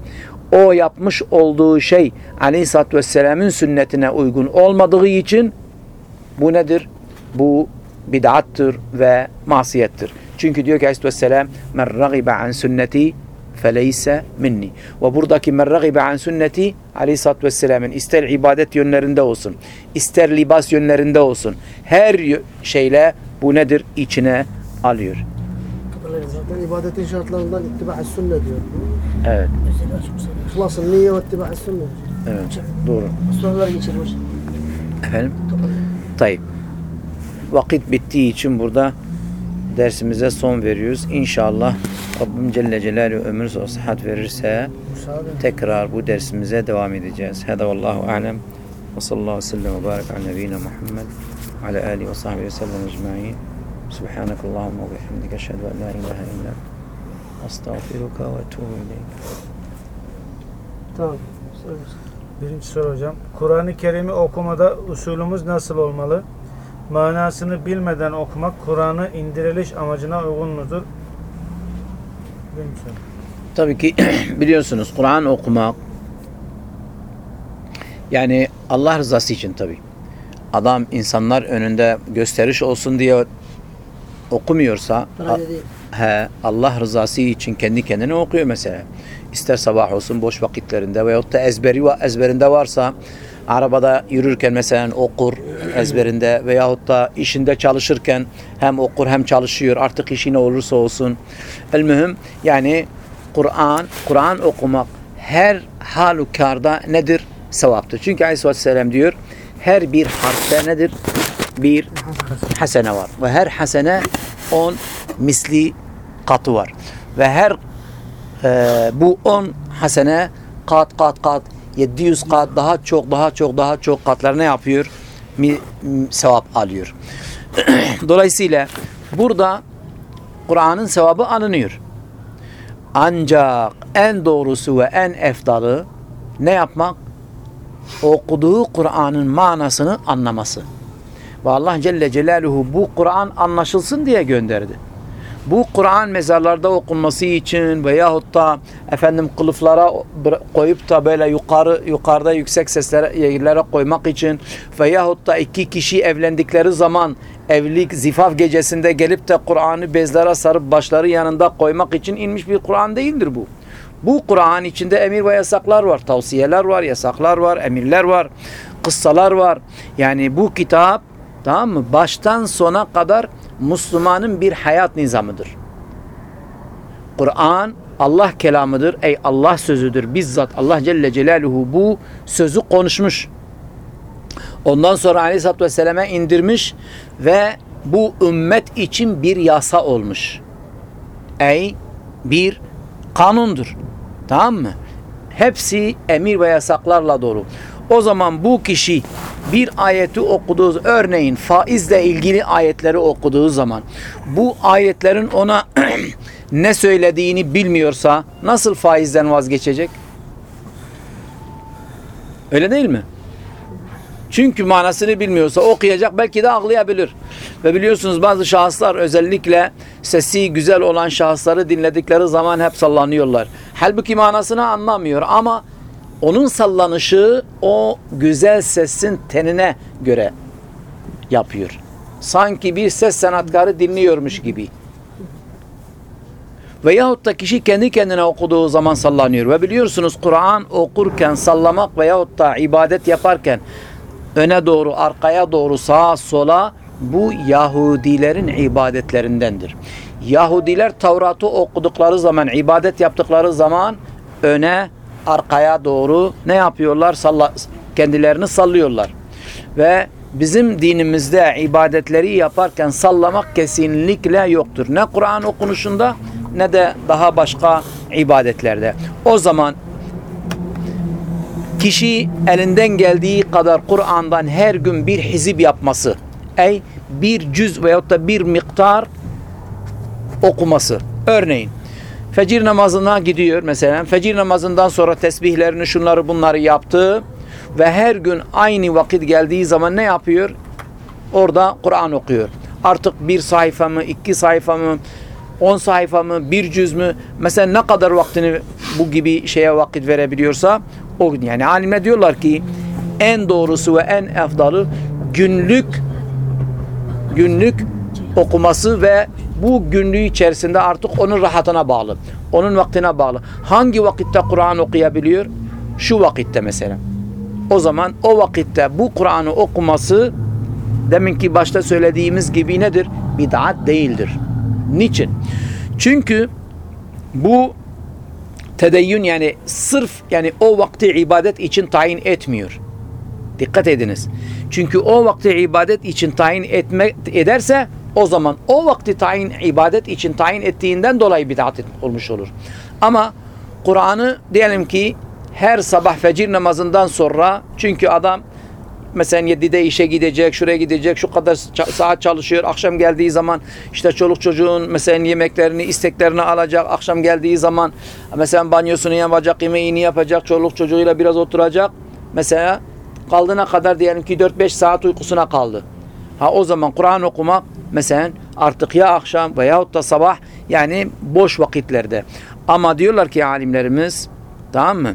o yapmış olduğu şey Aleyhisselatü Vesselam'ın sünnetine uygun olmadığı için bu nedir? Bu bid'attır ve masiyettir. Çünkü diyor ki Aleyhisselatü Vesselam men ragibe an sünneti feleyse minni. Ve buradaki men ragibe an sünneti Aleyhisselatü Vesselam'ın ister ibadet yönlerinde olsun, ister libas yönlerinde olsun. Her şeyle bu nedir? içine alıyor. Zaten ibadetin şartlarından ittiba sünnet diyor. Evet. İhlasın niye ve ittiba sünnet. Evet. Doğru. Sorular geçelim Efendim? Tayyip. Vakit bittiği için burada dersimize son veriyoruz. İnşallah Rabbim Celle Celaluhu ömür ve sıhhat verirse tekrar bu dersimize devam edeceğiz. Hada vallahu alem ve sallallahu aleyhi ve sellem ve barik ala nebiyyina Muhammed ve ala alihi ve sahbihi ve sellem ecma'in. Subhanakallahumma ve bihamdike eşhedü en la ilahe illa ente estağfiruka ve etûbü ileyk. Tamam. Birinci soru hocam. Kur'an-ı Kerim'i okumada usulümüz nasıl olmalı? Manasını bilmeden okumak Kur'an'ı indiriliş amacına uygun mudur? Tabii ki biliyorsunuz Kur'an okumak yani Allah rızası için tabii. Adam insanlar önünde gösteriş olsun diye okumuyorsa he, Allah rızası için kendi kendine okuyor mesela. İster sabah olsun boş vakitlerinde veyahut da ezberi ezberinde varsa arabada yürürken mesela okur ezberinde veyahut da işinde çalışırken hem okur hem çalışıyor artık işi ne olursa olsun. El mühim yani Kur'an Kur'an okumak her halükarda nedir? Sevaptır. Çünkü Aleyhisselam diyor her bir harfte nedir? Bir hasene var. Ve her hasene on misli katı var. Ve her e, bu 10 hasene kat kat kat 700 kat daha çok daha çok daha çok katlar ne yapıyor? Mi, sevap alıyor. Dolayısıyla burada Kur'an'ın sevabı alınıyor. Ancak en doğrusu ve en efdalı ne yapmak? Okuduğu Kur'an'ın manasını anlaması. Ve Allah Celle Celaluhu bu Kur'an anlaşılsın diye gönderdi. Bu Kur'an mezarlarda okunması için veyahut da efendim kılıflara koyup da böyle yukarı yukarıda yüksek seslere yerlere koymak için veyahut da iki kişi evlendikleri zaman evlilik zifaf gecesinde gelip de Kur'an'ı bezlere sarıp başları yanında koymak için inmiş bir Kur'an değildir bu. Bu Kur'an içinde emir ve yasaklar var, tavsiyeler var, yasaklar var, emirler var, kıssalar var. Yani bu kitap tamam mı? Baştan sona kadar Müslümanın bir hayat nizamıdır. Kur'an Allah kelamıdır. Ey Allah sözüdür. Bizzat Allah Celle Celaluhu bu sözü konuşmuş. Ondan sonra Aleyhisselatü Vesselam'a indirmiş ve bu ümmet için bir yasa olmuş. Ey bir kanundur. Tamam mı? Hepsi emir ve yasaklarla dolu. O zaman bu kişi bir ayeti okuduğu örneğin faizle ilgili ayetleri okuduğu zaman bu ayetlerin ona ne söylediğini bilmiyorsa nasıl faizden vazgeçecek? Öyle değil mi? Çünkü manasını bilmiyorsa okuyacak belki de ağlayabilir. Ve biliyorsunuz bazı şahıslar özellikle sesi güzel olan şahısları dinledikleri zaman hep sallanıyorlar. Halbuki manasını anlamıyor ama onun sallanışı o güzel sesin tenine göre yapıyor. Sanki bir ses sanatkarı dinliyormuş gibi. Veyahut da kişi kendi kendine okuduğu zaman sallanıyor. Ve biliyorsunuz Kur'an okurken sallamak veyahut da ibadet yaparken öne doğru, arkaya doğru, sağa, sola bu Yahudilerin ibadetlerindendir. Yahudiler Tevrat'ı okudukları zaman, ibadet yaptıkları zaman öne, arkaya doğru ne yapıyorlar? Salla, kendilerini sallıyorlar. Ve bizim dinimizde ibadetleri yaparken sallamak kesinlikle yoktur. Ne Kur'an okunuşunda ne de daha başka ibadetlerde. O zaman kişi elinden geldiği kadar Kur'an'dan her gün bir hizip yapması, ey bir cüz veyahut da bir miktar okuması. Örneğin fecir namazına gidiyor mesela. Fecir namazından sonra tesbihlerini şunları bunları yaptı ve her gün aynı vakit geldiği zaman ne yapıyor? Orada Kur'an okuyor. Artık bir sayfa mı, iki sayfa mı, on sayfa mı, bir cüz mü? Mesela ne kadar vaktini bu gibi şeye vakit verebiliyorsa o yani alimler diyorlar ki en doğrusu ve en efdalı günlük günlük okuması ve bu günlüğü içerisinde artık onun rahatına bağlı. Onun vaktine bağlı. Hangi vakitte Kur'an okuyabiliyor? Şu vakitte mesela. O zaman o vakitte bu Kur'an'ı okuması deminki başta söylediğimiz gibi nedir? Bid'at değildir. Niçin? Çünkü bu tedeyyün yani sırf yani o vakti ibadet için tayin etmiyor. Dikkat ediniz. Çünkü o vakti ibadet için tayin etme, ederse o zaman o vakti tayin ibadet için tayin ettiğinden dolayı bid'at olmuş olur. Ama Kur'an'ı diyelim ki her sabah fecir namazından sonra çünkü adam mesela 7'de işe gidecek, şuraya gidecek, şu kadar saat çalışıyor. Akşam geldiği zaman işte çoluk çocuğun mesela yemeklerini, isteklerini alacak. Akşam geldiği zaman mesela banyosunu yapacak, yemeğini yapacak, çoluk çocuğuyla biraz oturacak. Mesela kaldığına kadar diyelim ki 4-5 saat uykusuna kaldı. Ha o zaman Kur'an okumak mesela artık ya akşam veyahut da sabah yani boş vakitlerde. Ama diyorlar ki alimlerimiz tamam mı?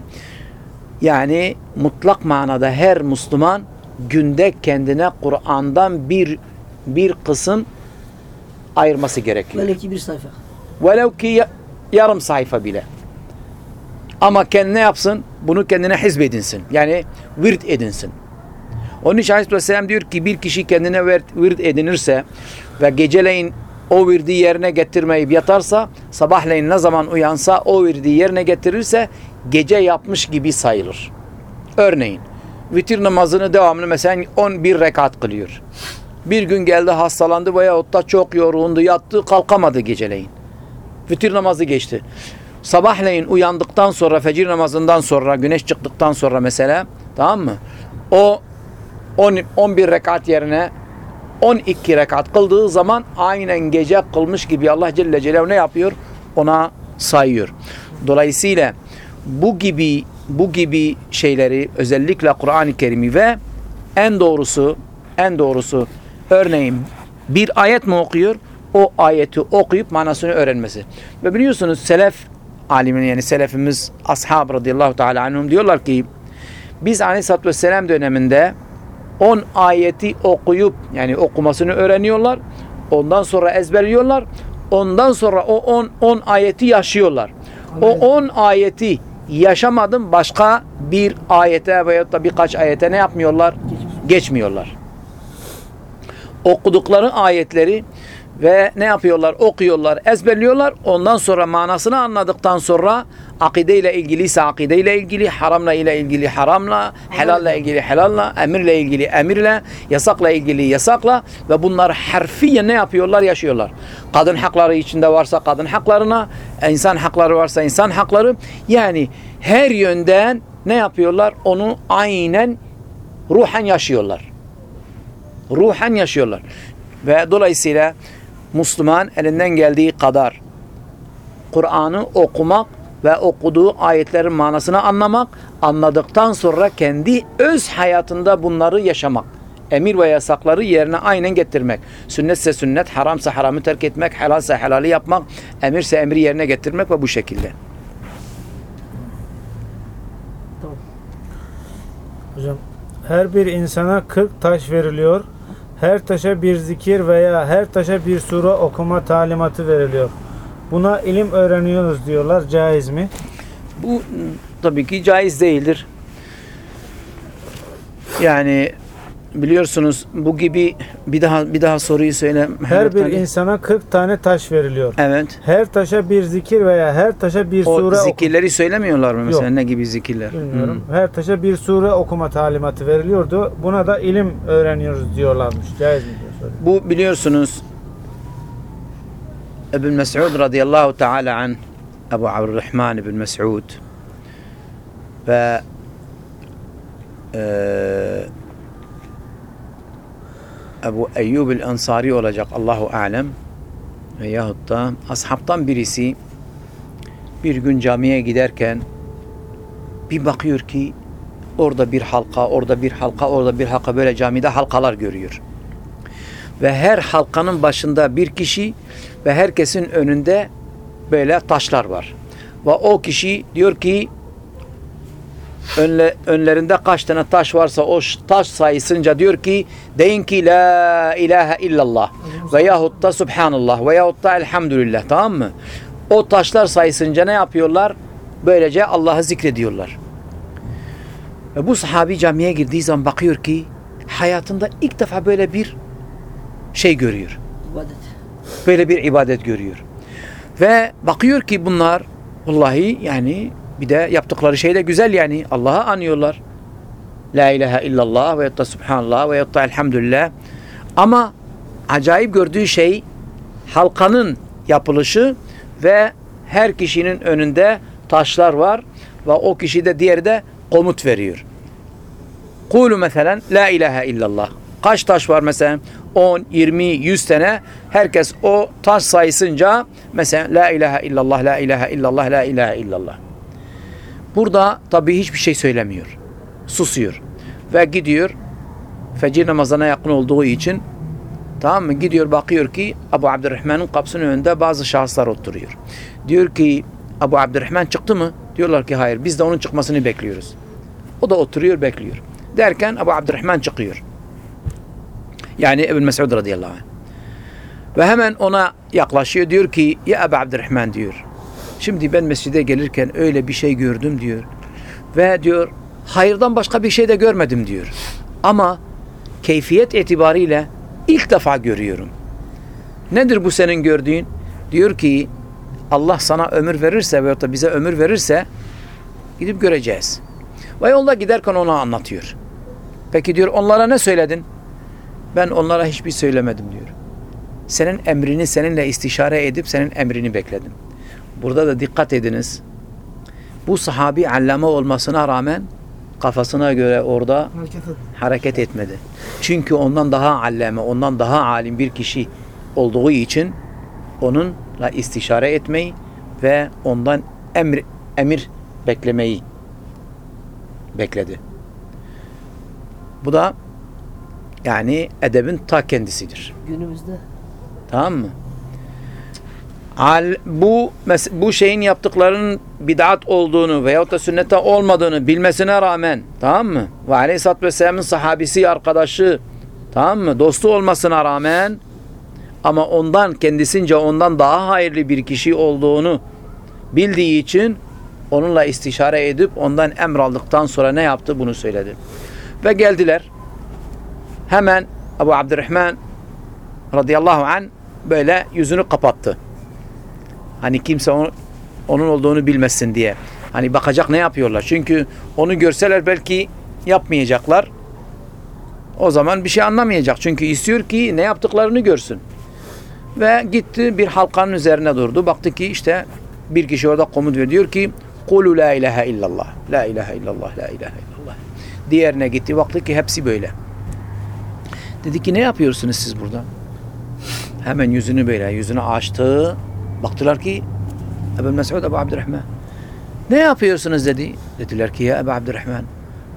Yani mutlak manada her Müslüman günde kendine Kur'an'dan bir bir kısım ayırması gerekiyor. Velev ki bir sayfa. Velev ki ya- yarım sayfa bile. Ama kendine yapsın, bunu kendine hizbedinsin. Yani virt edinsin. Onun için Aleyhisselam diyor ki bir kişi kendine virt, edinirse ve geceleyin o virdi yerine getirmeyip yatarsa sabahleyin ne zaman uyansa o virdi yerine getirirse gece yapmış gibi sayılır. Örneğin vitir namazını devamlı mesela 11 rekat kılıyor. Bir gün geldi hastalandı veyahut da çok yorgundu yattı kalkamadı geceleyin. Vitir namazı geçti. Sabahleyin uyandıktan sonra fecir namazından sonra güneş çıktıktan sonra mesela tamam mı? O 10, 11 rekat yerine 12 rekat kıldığı zaman aynen gece kılmış gibi Allah Celle Celaluhu ne yapıyor? Ona sayıyor. Dolayısıyla bu gibi bu gibi şeyleri özellikle Kur'an-ı Kerim'i ve en doğrusu en doğrusu örneğin bir ayet mi okuyor? o ayeti okuyup manasını öğrenmesi. Ve biliyorsunuz selef aliminin yani selefimiz ashab radıyallahu teala anhum diyorlar ki biz aleyhissalatü vesselam döneminde 10 ayeti okuyup yani okumasını öğreniyorlar. Ondan sonra ezberliyorlar. Ondan sonra o 10 10 ayeti yaşıyorlar. O 10 ayeti yaşamadım başka bir ayete veyahut da birkaç ayete ne yapmıyorlar? Geçmiyorlar. Okudukları ayetleri ve ne yapıyorlar? Okuyorlar, ezberliyorlar. Ondan sonra manasını anladıktan sonra akide ile ilgili ise akide ile ilgili, haramla ile ilgili haramla, helalla ilgili helalla, emirle ilgili emirle, yasakla ilgili yasakla ve bunlar harfiyen ne yapıyorlar? Yaşıyorlar. Kadın hakları içinde varsa kadın haklarına, insan hakları varsa insan hakları. Yani her yönden ne yapıyorlar? Onu aynen ruhen yaşıyorlar ruhen yaşıyorlar. Ve dolayısıyla Müslüman elinden geldiği kadar Kur'an'ı okumak ve okuduğu ayetlerin manasını anlamak, anladıktan sonra kendi öz hayatında bunları yaşamak. Emir ve yasakları yerine aynen getirmek. Sünnetse sünnet, haramsa haramı terk etmek, helalse helali yapmak, emirse emri yerine getirmek ve bu şekilde. Hocam her bir insana 40 taş veriliyor. Her taşa bir zikir veya her taşa bir sure okuma talimatı veriliyor. Buna ilim öğreniyoruz diyorlar. Caiz mi? Bu tabii ki caiz değildir. Yani biliyorsunuz bu gibi bir daha bir daha soruyu söyle. Her bir insana 40 tane taş veriliyor. Evet. Her taşa bir zikir veya her taşa bir O sure oku- zikirleri söylemiyorlar mı mesela Yok. ne gibi zikirler? Bilmiyorum. Hmm. Her taşa bir sure okuma talimatı veriliyordu. Buna da ilim öğreniyoruz diyorlarmış. Caiz mi diyor. Bu biliyorsunuz İbn Mes'ud radıyallahu teala an Ebu Abdurrahman İbn Mes'ud ve eee Ebu Eyyub el-Ansari olacak Allahu alem veyahut da ashabtan birisi bir gün camiye giderken bir bakıyor ki orada bir halka, orada bir halka, orada bir halka böyle camide halkalar görüyor. Ve her halkanın başında bir kişi ve herkesin önünde böyle taşlar var. Ve o kişi diyor ki önle, önlerinde kaç tane taş varsa o taş sayısınca diyor ki deyin ki la ilahe illallah veyahut da subhanallah veyahut da elhamdülillah tamam mı? O taşlar sayısınca ne yapıyorlar? Böylece Allah'ı zikrediyorlar. Ve bu sahabi camiye girdiği zaman bakıyor ki hayatında ilk defa böyle bir şey görüyor. İbadet. Böyle bir ibadet görüyor. Ve bakıyor ki bunlar vallahi yani bir de yaptıkları şey de güzel yani Allah'ı anıyorlar. La ilahe illallah ve da subhanallah ve da elhamdülillah. Ama acayip gördüğü şey halkanın yapılışı ve her kişinin önünde taşlar var ve o kişi de diğeri de komut veriyor. Kulu mesela la ilahe illallah. Kaç taş var mesela? 10, 20, 100 tane. Herkes o taş sayısınca mesela la ilahe illallah, la ilahe illallah, la ilahe illallah. Burada tabii hiçbir şey söylemiyor. Susuyor. Ve gidiyor fecir namazına yakın olduğu için tamam mı? Gidiyor bakıyor ki Abu Abdurrahman'ın kapısının önünde bazı şahıslar oturuyor. Diyor ki Abu Abdurrahman çıktı mı? Diyorlar ki hayır. Biz de onun çıkmasını bekliyoruz. O da oturuyor bekliyor. Derken Abu Abdurrahman çıkıyor. Yani İbn Mes'ud radıyallahu anh. Ve hemen ona yaklaşıyor. Diyor ki ya Ebu Abdurrahman diyor. Şimdi ben mescide gelirken öyle bir şey gördüm diyor. Ve diyor hayırdan başka bir şey de görmedim diyor. Ama keyfiyet itibariyle ilk defa görüyorum. Nedir bu senin gördüğün? Diyor ki Allah sana ömür verirse veyahut da bize ömür verirse gidip göreceğiz. Ve yolda giderken ona anlatıyor. Peki diyor onlara ne söyledin? Ben onlara hiçbir söylemedim diyor. Senin emrini seninle istişare edip senin emrini bekledim. Burada da dikkat ediniz. Bu sahabi allame olmasına rağmen kafasına göre orada Hareket et. hareket etmedi. Çünkü ondan daha allame, ondan daha alim bir kişi olduğu için onunla istişare etmeyi ve ondan emir, emir beklemeyi bekledi. Bu da yani edebin ta kendisidir. Günümüzde Tamam mı? Al, bu bu şeyin yaptıklarının bid'at olduğunu veyahut da sünnete olmadığını bilmesine rağmen tamam mı? Ve Aleyhisselatü Vesselam'ın sahabisi, arkadaşı tamam mı? Dostu olmasına rağmen ama ondan kendisince ondan daha hayırlı bir kişi olduğunu bildiği için onunla istişare edip ondan emr aldıktan sonra ne yaptı bunu söyledi. Ve geldiler. Hemen Ebu Abdurrahman radıyallahu an böyle yüzünü kapattı. Hani kimse onu, onun olduğunu bilmesin diye. Hani bakacak ne yapıyorlar. Çünkü onu görseler belki yapmayacaklar. O zaman bir şey anlamayacak. Çünkü istiyor ki ne yaptıklarını görsün. Ve gitti bir halkanın üzerine durdu. Baktı ki işte bir kişi orada komut veriyor diyor ki Kulu la ilahe illallah. La ilahe illallah. La ilahe illallah. Diğerine gitti. Baktı ki hepsi böyle. Dedi ki ne yapıyorsunuz siz burada? Hemen yüzünü böyle yüzünü açtı. Baktılar ki Ebu Mesud Ebu Abdurrahman. Ne yapıyorsunuz dedi. Dediler ki ya Ebu Abdurrahman.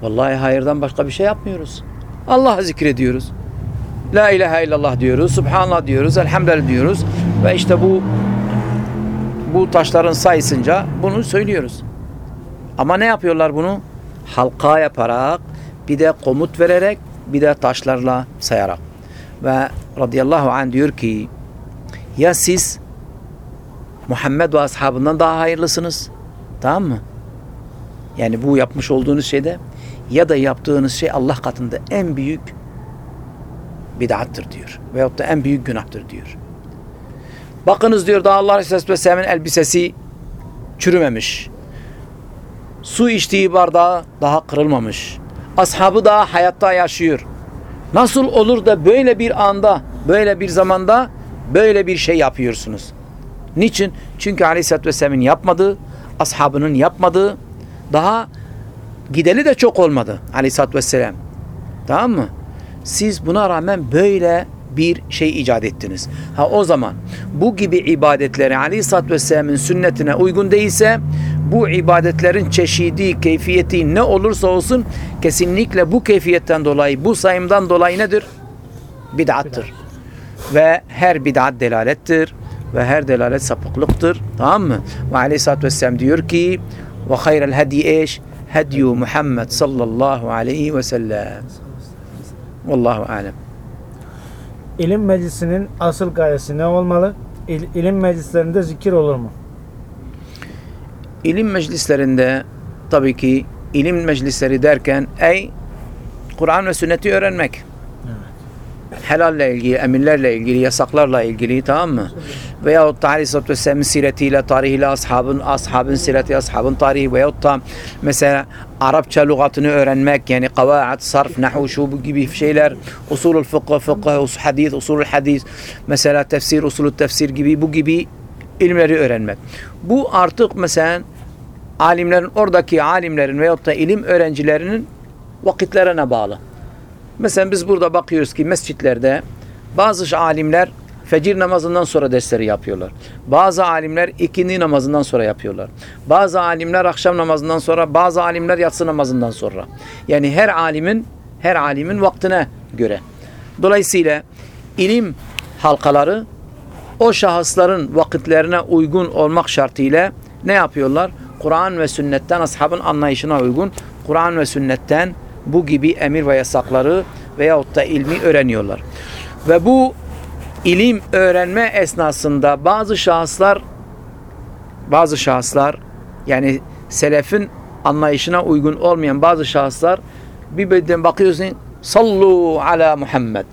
Vallahi hayırdan başka bir şey yapmıyoruz. Allah'ı zikrediyoruz. La ilahe illallah diyoruz. Subhanallah diyoruz. Elhamdülillah diyoruz. Ve işte bu bu taşların sayısınca bunu söylüyoruz. Ama ne yapıyorlar bunu? Halka yaparak, bir de komut vererek, bir de taşlarla sayarak. Ve radıyallahu anh diyor ki ya siz Muhammed ve ashabından daha hayırlısınız. Tamam mı? Yani bu yapmış olduğunuz şeyde ya da yaptığınız şey Allah katında en büyük bid'attır diyor. Veyahut da en büyük günahtır diyor. Bakınız diyor daha Allah Aleyhisselatü elbisesi çürümemiş. Su içtiği bardağı daha kırılmamış. Ashabı daha hayatta yaşıyor. Nasıl olur da böyle bir anda, böyle bir zamanda böyle bir şey yapıyorsunuz? Niçin? Çünkü Aleyhisselatü Vesselam'ın yapmadığı, ashabının yapmadığı, daha gideli de çok olmadı Aleyhisselatü Vesselam. Tamam mı? Siz buna rağmen böyle bir şey icat ettiniz. Ha o zaman bu gibi ibadetleri Aleyhisselatü Vesselam'ın sünnetine uygun değilse bu ibadetlerin çeşidi, keyfiyeti ne olursa olsun kesinlikle bu keyfiyetten dolayı, bu sayımdan dolayı nedir? Bid'attır. Ve her bid'at delalettir ve her delalet sapıklıktır. Tamam mı? Ve Aleyhisselatü Vesselam diyor ki ve hayrel hedi eş hedyu Muhammed sallallahu aleyhi ve sellem. Vallahu alem. İlim meclisinin asıl gayesi ne olmalı? İl- İlim meclislerinde zikir olur mu? İlim meclislerinde tabii ki ilim meclisleri derken ey Kur'an ve sünneti öğrenmek. Helalle ilgili, emirlerle ilgili, yasaklarla ilgili tamam mı? Veyahut da Aleyhisselatü Vesselam'ın siretiyle, tarihiyle, ashabın, ashabın sireti, ashabın tarihi veyahut da mesela Arapça lügatını öğrenmek yani kavaat, sarf, nahu, şu gibi şeyler, usulul fıkıh, fıkıh, usul hadis, usulul hadis, mesela tefsir, usulü tefsir gibi bu gibi ilimleri öğrenmek. Bu artık mesela alimlerin, oradaki alimlerin veyahut da ilim öğrencilerinin vakitlerine bağlı. Mesela biz burada bakıyoruz ki mescitlerde bazı alimler fecir namazından sonra dersleri yapıyorlar. Bazı alimler ikindi namazından sonra yapıyorlar. Bazı alimler akşam namazından sonra, bazı alimler yatsı namazından sonra. Yani her alimin her alimin vaktine göre. Dolayısıyla ilim halkaları o şahısların vakitlerine uygun olmak şartıyla ne yapıyorlar? Kur'an ve sünnetten ashabın anlayışına uygun Kur'an ve sünnetten bu gibi emir ve yasakları veyahut da ilmi öğreniyorlar. Ve bu ilim öğrenme esnasında bazı şahıslar bazı şahıslar yani selefin anlayışına uygun olmayan bazı şahıslar bir birden bakıyorsun sallu ala Muhammed.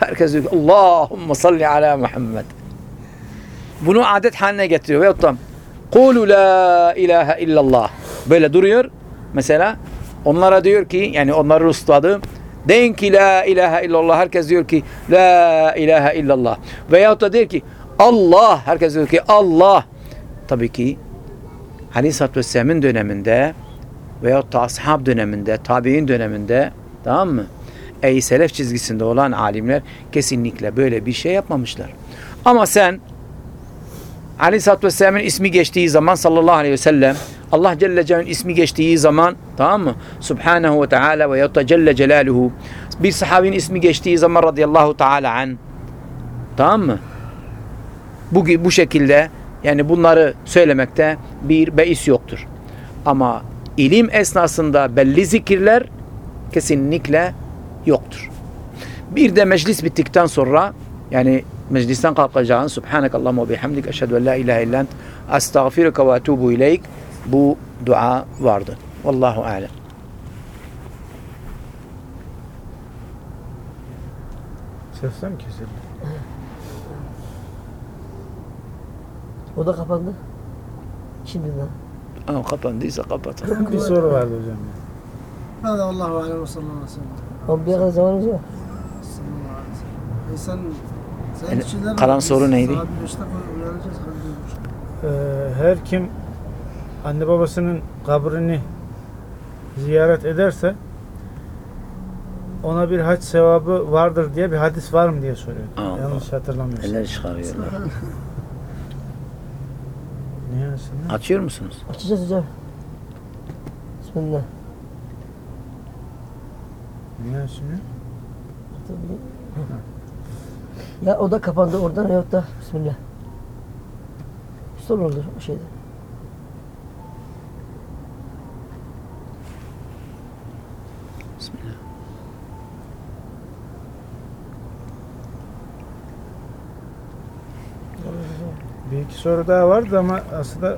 Herkes diyor ki Allahümme salli ala Muhammed. Bunu adet haline getiriyor. Veyahut da Kulu la ilahe illallah. Böyle duruyor. Mesela onlara diyor ki yani onları ustadı. Deyin ki la ilahe illallah. Herkes diyor ki la ilahe illallah. Veyahut da diyor ki Allah. Herkes diyor ki Allah. Tabii ki Aleyhisselatü Vesselam'ın döneminde veyahut da ashab döneminde, tabi'in döneminde tamam mı? Ey selef çizgisinde olan alimler kesinlikle böyle bir şey yapmamışlar. Ama sen Aleyhisselatü Vesselam'ın ismi geçtiği zaman sallallahu aleyhi ve sellem Allah Celle Celaluhu'nun ismi geçtiği zaman tamam mı? Subhanahu ve Teala ve yatta Celle Celaluhu bir sahabinin ismi geçtiği zaman radıyallahu teala an tamam mı? Bu, bu şekilde yani bunları söylemekte bir beis yoktur. Ama ilim esnasında belli zikirler kesinlikle yoktur. Bir de meclis bittikten sonra yani meclisten kalkacağın Subhanakallahumma ve bihamdik eşhedü en la ilahe illa ent estağfiruke ve etubu ileyk bu dua vardı. Vallahu alem. Sesler mi kesildi? O da kapandı. Şimdiden. Ama kapandıysa kapat. Bir soru vardı hocam. Hadi Allahu alem ve sallallahu aleyhi ve sellem. Kadar zamanımız sellem. E sen, sen Yani kalan soru neydi? Ee, her kim anne babasının kabrini ziyaret ederse ona bir hac sevabı vardır diye bir hadis var mı diye soruyor. Allah. Yanlış hatırlamıyorsam. Eller çıkarıyorlar. Niye aslında? Açıyor musunuz? Açacağız hocam. Bismillah. Niye açmıyor? Ya o da kapandı oradan yok da Bismillah. Sorun olur o şeyde. Bismillah. Bir iki soru daha vardı ama aslında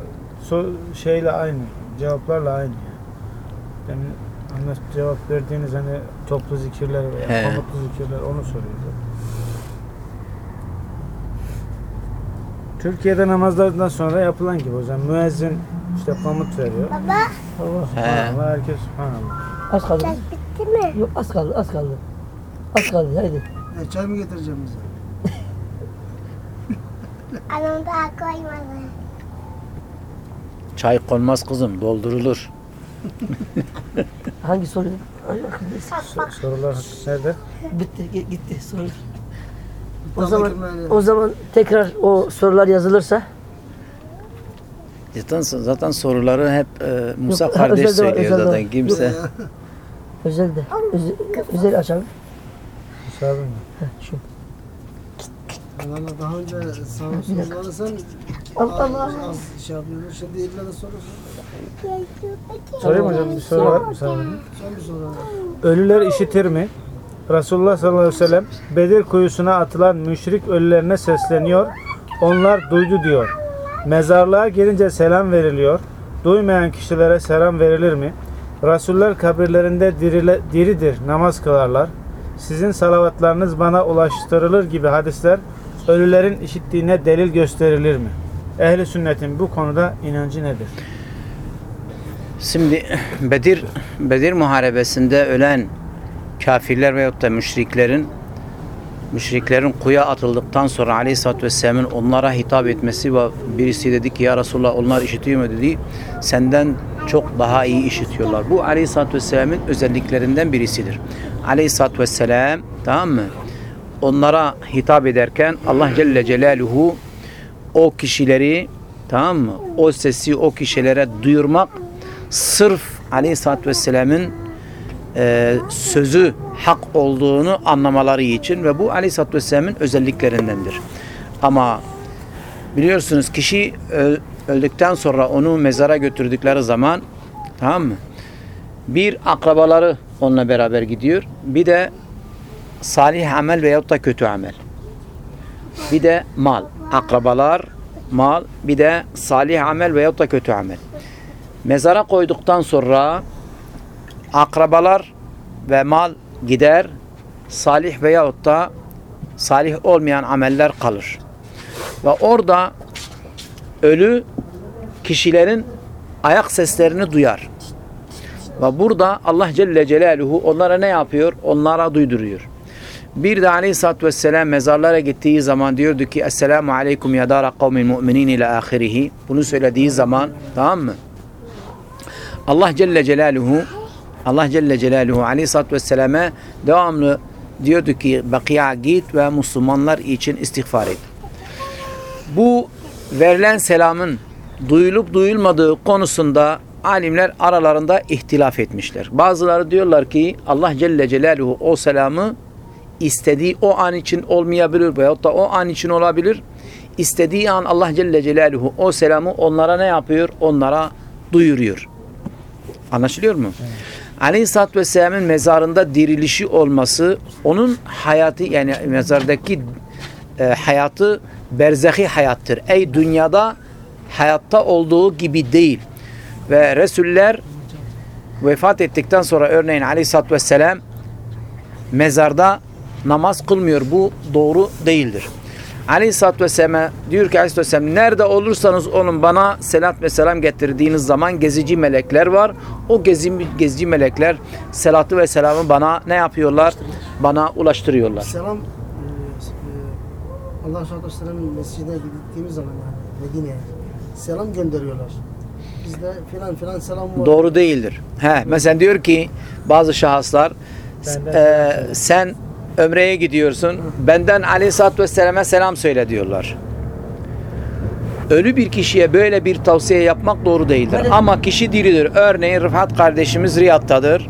so- şeyle aynı. Cevaplarla aynı. yani. Anlaş cevap verdiğiniz hani toplu zikirler veya He. komutlu zikirler onu soruyordu. Türkiye'de namazlardan sonra yapılan gibi hocam müezzin işte komut veriyor. Allah. He. Subhanallah herkes subhanallah. Az kaldı. Bitti mi? Yok az kaldı az kaldı. Az kaldı haydi. E, çay mı getireceğim bize? Anam daha koymadı. Çay konmaz kızım, doldurulur. Hangi soru? Sorular nerede? Bitti gi- gitti soru. O zaman o zaman tekrar o sorular yazılırsa Zaten, zaten soruları hep e, Musa Yok, kardeş var, söylüyor zaten. var. Kimse. Ya, özelde. Özel, özel açalım. Müsaade mi? Heh, şu. Valla daha önce sağ soruları sen Allah az, Allah. az şey yapıyordun. Şimdi illa da soru Sorayım hocam bir soru var. Mi? Son bir soru. Ölüler işitir mi? Resulullah sallallahu aleyhi ve sellem Bedir kuyusuna atılan müşrik ölülerine sesleniyor. Onlar duydu diyor. Mezarlığa gelince selam veriliyor. Duymayan kişilere selam verilir mi? Resuller kabirlerinde dirile, diridir, namaz kılarlar. Sizin salavatlarınız bana ulaştırılır gibi hadisler ölülerin işittiğine delil gösterilir mi? Ehli sünnetin bu konuda inancı nedir? Şimdi Bedir Bedir muharebesinde ölen kafirler veyahut da müşriklerin müşriklerin kuya atıldıktan sonra Aleyhisselatü Vesselam'ın onlara hitap etmesi ve birisi dedi ki ya Resulullah onlar işitiyor mu dedi. Senden çok daha iyi işitiyorlar. Bu Aleyhisselatü Vesselam'ın özelliklerinden birisidir. Aleyhisselatü Vesselam tamam mı? Onlara hitap ederken Allah Celle Celaluhu o kişileri tamam mı? O sesi o kişilere duyurmak sırf Aleyhisselatü Vesselam'ın e, sözü hak olduğunu anlamaları için ve bu Aleyhisselatü Vesselam'ın özelliklerindendir. Ama biliyorsunuz kişi ö- öldükten sonra onu mezara götürdükleri zaman tamam mı? Bir akrabaları onunla beraber gidiyor. Bir de salih amel veyahut da kötü amel. Bir de mal. Akrabalar, mal, bir de salih amel veyahut da kötü amel. Mezara koyduktan sonra akrabalar ve mal gider, salih veyahut da salih olmayan ameller kalır. Ve orada ölü kişilerin ayak seslerini duyar. Ve burada Allah Celle Celaluhu onlara ne yapıyor? Onlara duyduruyor. Bir de Aleyhisselatü Vesselam mezarlara gittiği zaman diyordu ki Esselamu Aleyküm ya dara kavmin mu'minin ile ahirihi. Bunu söylediği zaman tamam mı? Allah Celle Celaluhu Allah Celle Celaluhu Aleyhisselatü Vesselam'a devamlı diyordu ki Bakiya git ve Müslümanlar için istiğfar et. Bu verilen selamın duyulup duyulmadığı konusunda alimler aralarında ihtilaf etmişler. Bazıları diyorlar ki Allah Celle Celaluhu o selamı istediği o an için olmayabilir veyahut da o an için olabilir. istediği an Allah Celle Celaluhu o selamı onlara ne yapıyor? Onlara duyuruyor. Anlaşılıyor mu? Aleyhisselatü Vesselam'ın mezarında dirilişi olması onun hayatı yani mezardaki e, hayatı berzahi hayattır. Ey dünyada hayatta olduğu gibi değil. Ve Resuller vefat ettikten sonra örneğin Aleyhisselatü Vesselam mezarda namaz kılmıyor. Bu doğru değildir. Aleyhisselatü Vesselam diyor ki Aleyhisselatü Vesselam nerede olursanız olun bana selat ve selam getirdiğiniz zaman gezici melekler var. O gezi, gezici melekler selatı ve selamı bana ne yapıyorlar? Bana ulaştırıyorlar. Selam Allah Resulü Aleyhisselam'ın mescidine gittiğimiz zaman yani Medine'ye selam gönderiyorlar. Bizde filan filan selam var. Doğru değildir. He, mesela diyor ki bazı şahıslar Benden e, sen ömreye gidiyorsun. Benden Aleyhisselatü Vesselam'a selam söyle diyorlar. Ölü bir kişiye böyle bir tavsiye yapmak doğru değildir. Ama kişi diridir. Örneğin Rıfat kardeşimiz Riyad'tadır.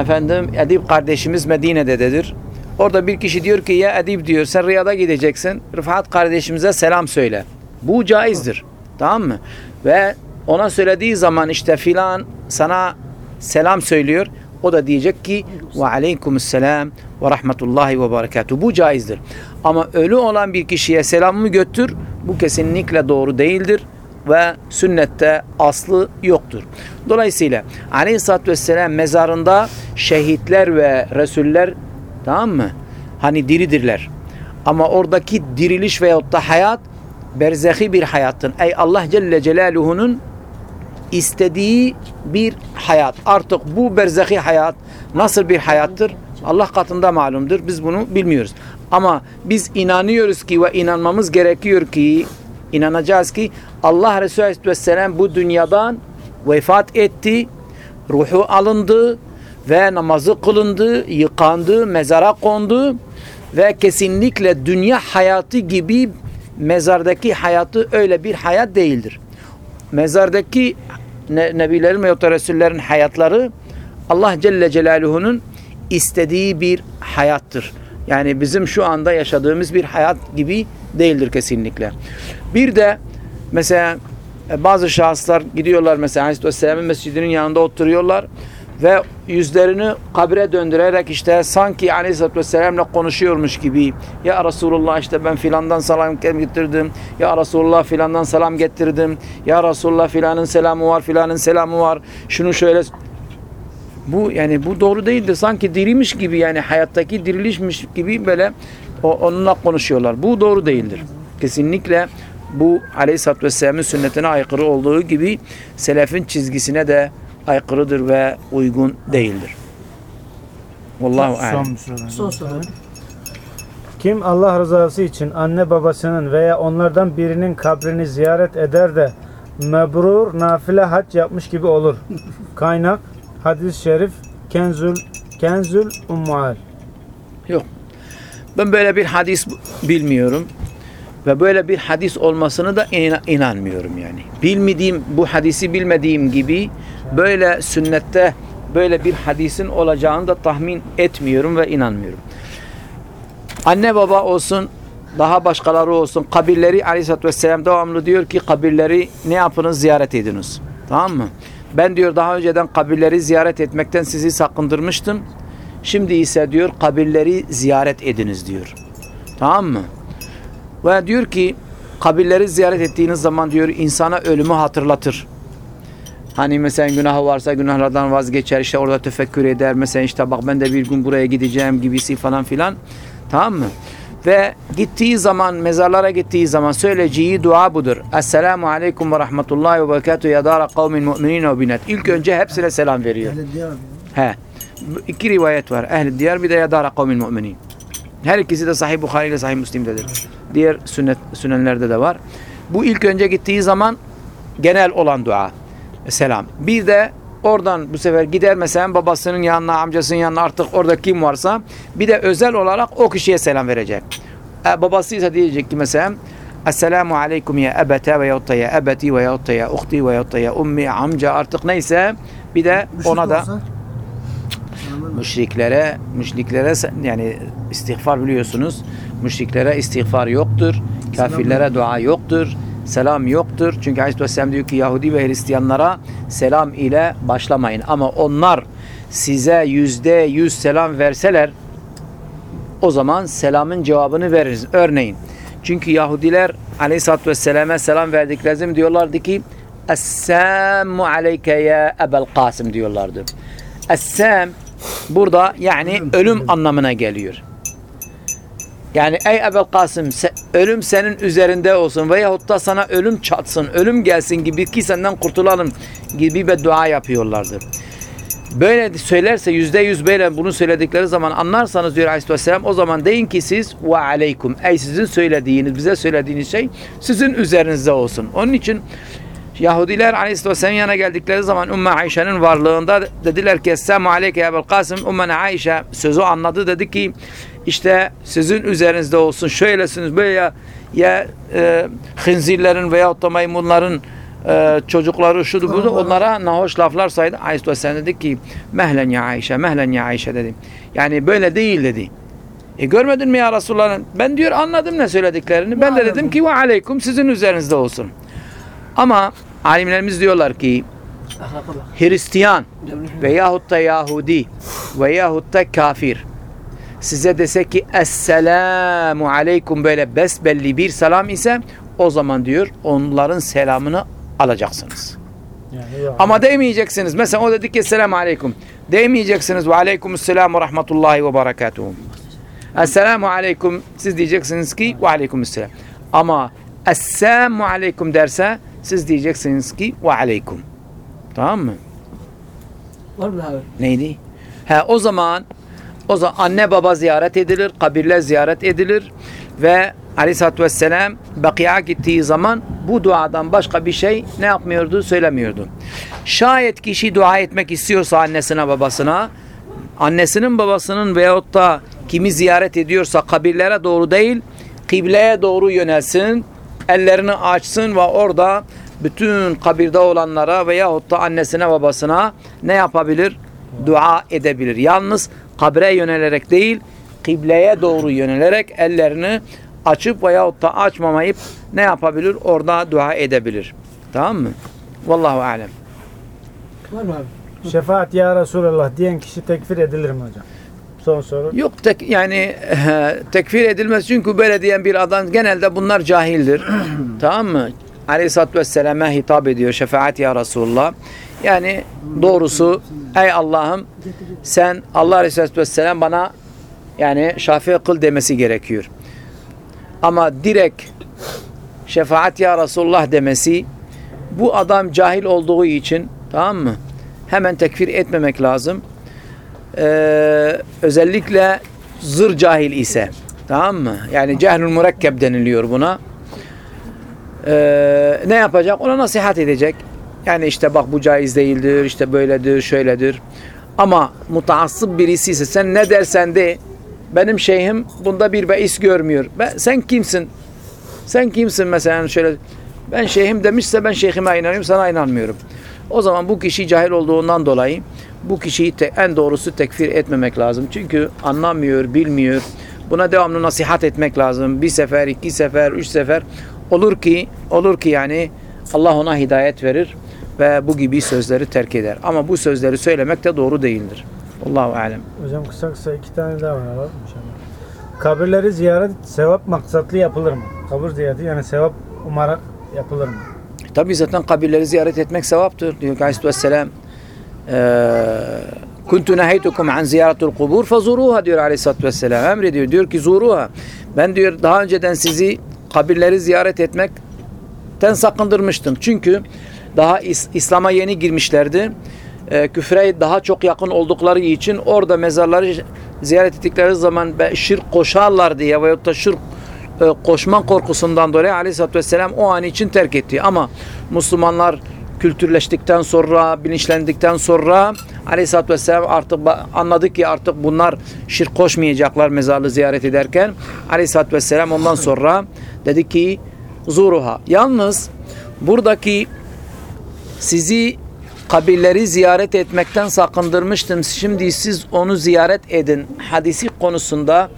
Efendim Edip kardeşimiz Medine'dedir. Orada bir kişi diyor ki ya Edip diyor sen Riyad'a gideceksin. Rıfat kardeşimize selam söyle. Bu caizdir. Tamam mı? Ve ona söylediği zaman işte filan sana selam söylüyor. O da diyecek ki ve aleykümselam ve rahmetullahi ve berekatuhu. Bu caizdir. Ama ölü olan bir kişiye selamımı götür. Bu kesinlikle doğru değildir ve sünnette aslı yoktur. Dolayısıyla Aleyhisselatü Vesselam mezarında şehitler ve Resuller tamam mı? Hani diridirler. Ama oradaki diriliş veyahut da hayat berzahi bir hayattır. Ey Allah Celle Celaluhu'nun istediği bir hayat. Artık bu berzahi hayat nasıl bir hayattır? Allah katında malumdur. Biz bunu bilmiyoruz. Ama biz inanıyoruz ki ve inanmamız gerekiyor ki inanacağız ki Allah Resulü Aleyhisselam bu dünyadan vefat etti. Ruhu alındı ve namazı kılındı, yıkandı, mezara kondu ve kesinlikle dünya hayatı gibi mezardaki hayatı öyle bir hayat değildir mezardaki ne, nebilerin ve Resullerin hayatları Allah Celle Celaluhu'nun istediği bir hayattır. Yani bizim şu anda yaşadığımız bir hayat gibi değildir kesinlikle. Bir de mesela e, bazı şahıslar gidiyorlar mesela Aleyhisselam'ın mescidinin yanında oturuyorlar ve yüzlerini kabre döndürerek işte sanki Aleyhisselatü Vesselam'la konuşuyormuş gibi ya Resulullah işte ben filandan selam getirdim ya Resulullah filandan selam getirdim ya Resulullah filanın selamı var filanın selamı var şunu şöyle bu yani bu doğru değildir. Sanki diriymiş gibi yani hayattaki dirilişmiş gibi böyle onunla konuşuyorlar. Bu doğru değildir. Kesinlikle bu Aleyhisselatü Vesselam'ın sünnetine aykırı olduğu gibi selefin çizgisine de aykırıdır ve uygun değildir. Vallahu alem. Son soru. Kim Allah rızası için anne babasının veya onlardan birinin kabrini ziyaret eder de mebrur nafile hac yapmış gibi olur. Kaynak hadis-i şerif Kenzül Kenzül Ummual. Yok. Ben böyle bir hadis bilmiyorum. Ve böyle bir hadis olmasını da ina- inanmıyorum yani. Bilmediğim, bu hadisi bilmediğim gibi böyle sünnette böyle bir hadisin olacağını da tahmin etmiyorum ve inanmıyorum. Anne baba olsun, daha başkaları olsun, kabirleri aleyhissalatü vesselam devamlı diyor ki kabirleri ne yapınız ziyaret ediniz. Tamam mı? Ben diyor daha önceden kabirleri ziyaret etmekten sizi sakındırmıştım. Şimdi ise diyor kabirleri ziyaret ediniz diyor. Tamam mı? Ve diyor ki kabirleri ziyaret ettiğiniz zaman diyor insana ölümü hatırlatır. Hani mesela günahı varsa günahlardan vazgeçer işte orada tefekkür eder. Mesela işte bak ben de bir gün buraya gideceğim gibisi falan filan. Tamam mı? Ve gittiği zaman mezarlara gittiği zaman söyleyeceği dua budur. Esselamu aleyküm ve rahmetullahi ve berekatuhu ya dara kavmin mu'minin ve binat. İlk önce hepsine selam veriyor. He. İki rivayet var. Ehl-i diyar bir de ya dara kavmin mu'minin. Her ikisi de Sahih Bukhari ile Sahih Müslim'dedir. Diğer sünnet, sünenlerde de var. Bu ilk önce gittiği zaman genel olan dua. Selam. Bir de oradan bu sefer gider mesela babasının yanına, amcasının yanına artık orada kim varsa bir de özel olarak o kişiye selam verecek. E, babası ise diyecek ki mesela Esselamu aleyküm ya ebete ve yahut da ya ebeti ve yahut da ya uhti ve yahut da ya ummi, amca artık neyse bir de Müşrik ona da olsa, müşriklere müşriklere yani istiğfar biliyorsunuz. Müşriklere istiğfar yoktur. Kafirlere dua yoktur. Selam yoktur. Çünkü Aleyhisselam diyor ki Yahudi ve Hristiyanlara selam ile başlamayın. Ama onlar size yüzde yüz selam verseler o zaman selamın cevabını veririz. Örneğin çünkü Yahudiler Aleyhisselatü Vesselam'a selam verdikleri zaman diyorlardı ki Esselamu aleyke ya Ebel Kasım diyorlardı. Essam burada yani ölüm anlamına geliyor. Yani ey Ebel Kasım ölüm senin üzerinde olsun veyahut da sana ölüm çatsın, ölüm gelsin gibi ki senden kurtulalım gibi bir dua yapıyorlardı. Böyle söylerse yüzde yüz böyle bunu söyledikleri zaman anlarsanız diyor Aleyhisselam o zaman deyin ki siz ve aleykum ey sizin söylediğiniz bize söylediğiniz şey sizin üzerinizde olsun. Onun için Yahudiler Aleyhisselam'ın yanına geldikleri zaman Ümmü Ayşe'nin varlığında dediler ki Esselamu aleyke Ebel Kasım Ümmü Ayşe sözü anladı dedi ki işte sizin üzerinizde olsun şöylesiniz böyle ya, ya e, hınzirlerin veyahut da maymunların e, çocukları şudu budu onlara nahoş laflar saydı. Aleyhisselam dedi ki mehlen ya Ayşe mehlen ya Ayşe dedi. Yani böyle değil dedi. E görmedin mi ya Resulullah? Ben diyor anladım ne söylediklerini. Ben de dedim ki ve aleykum sizin üzerinizde olsun. Ama alimlerimiz diyorlar ki. Hristiyan veyahut da Yahudi veyahut da kafir size dese ki Esselamu Aleyküm böyle besbelli bir selam ise o zaman diyor onların selamını alacaksınız. Yani. Ama demeyeceksiniz. Mesela o dedi ki Esselamu Aleyküm. Demeyeceksiniz ve Aleykümselam ve Rahmetullahi ve Berekatuhu. Esselamu Aleyküm siz diyeceksiniz ki ve Aleykümselam. Ama Esselamu Aleyküm derse siz diyeceksiniz ki ve Aleyküm. Tamam mı? Var mı abi? Neydi? Ha o zaman o zaman anne baba ziyaret edilir, kabirler ziyaret edilir ve Aleyhisselatü Vesselam Bakiya gittiği zaman bu duadan başka bir şey ne yapmıyordu? Söylemiyordu. Şayet kişi dua etmek istiyorsa annesine babasına annesinin babasının veyahut da kimi ziyaret ediyorsa kabirlere doğru değil kıbleye doğru yönelsin ellerini açsın ve orada bütün kabirde olanlara veyahut da annesine babasına ne yapabilir? Dua edebilir. Yalnız kabre yönelerek değil kıbleye doğru yönelerek ellerini açıp veyahut da açmamayıp ne yapabilir? Orada dua edebilir. Tamam mı? Vallahu alem. Var mı abi? Şefaat ya Resulallah diyen kişi tekfir edilir mi hocam? Son soru. Yok tek, yani eh, tekfir edilmez çünkü böyle diyen bir adam genelde bunlar cahildir. tamam mı? Aleyhisselatü Vesselam'a hitap ediyor şefaat ya Resulullah. Yani doğrusu ey Allah'ım sen Allah Aleyhisselatü Vesselam bana yani şafi kıl demesi gerekiyor. Ama direkt şefaat ya Resulullah demesi bu adam cahil olduğu için tamam mı? Hemen tekfir etmemek lazım. Ee, özellikle zır cahil ise tamam mı? Yani cehlül mürekkep deniliyor buna. Ee, ne yapacak? Ona nasihat edecek. Yani işte bak bu caiz değildir, işte böyledir, şöyledir. Ama mutaassıp birisi ise sen ne dersen de benim şeyhim bunda bir beis görmüyor. Ben, sen kimsin? Sen kimsin mesela şöyle ben şeyhim demişse ben şeyhime inanıyorum sana inanmıyorum. O zaman bu kişi cahil olduğundan dolayı bu kişiyi te- en doğrusu tekfir etmemek lazım. Çünkü anlamıyor, bilmiyor. Buna devamlı nasihat etmek lazım. Bir sefer, iki sefer, üç sefer. Olur ki, olur ki yani Allah ona hidayet verir ve bu gibi sözleri terk eder. Ama bu sözleri söylemek de doğru değildir. Allahu alem. Hocam kısa kısa iki tane daha var inşallah. Kabirleri ziyaret sevap maksatlı yapılır mı? Kabir ziyareti yani sevap umarak yapılır mı? Tabi zaten kabirleri ziyaret etmek sevaptır. Diyor ki Aleyhisselam Kuntu nehaytukum an ziyaretul kubur fazuruha diyor Aleyhisselatü Vesselam. Emrediyor. Diyor ki zuruha. Ben diyor daha önceden sizi kabirleri ziyaret etmekten sakındırmıştım. Çünkü daha İs- İslam'a yeni girmişlerdi. Ee, küfre daha çok yakın oldukları için orada mezarları ziyaret ettikleri zaman şirk koşarlar diye veyahut da şirk e, koşma korkusundan dolayı Aleyhisselatü Vesselam o an için terk etti. Ama Müslümanlar kültürleştikten sonra, bilinçlendikten sonra Aleyhisselatü Vesselam artık anladı ki artık bunlar şirk koşmayacaklar mezarlı ziyaret ederken. Aleyhisselatü Vesselam ondan sonra dedi ki zuruha. Yalnız buradaki sizi kabirleri ziyaret etmekten sakındırmıştım. Şimdi siz onu ziyaret edin. Hadisi konusunda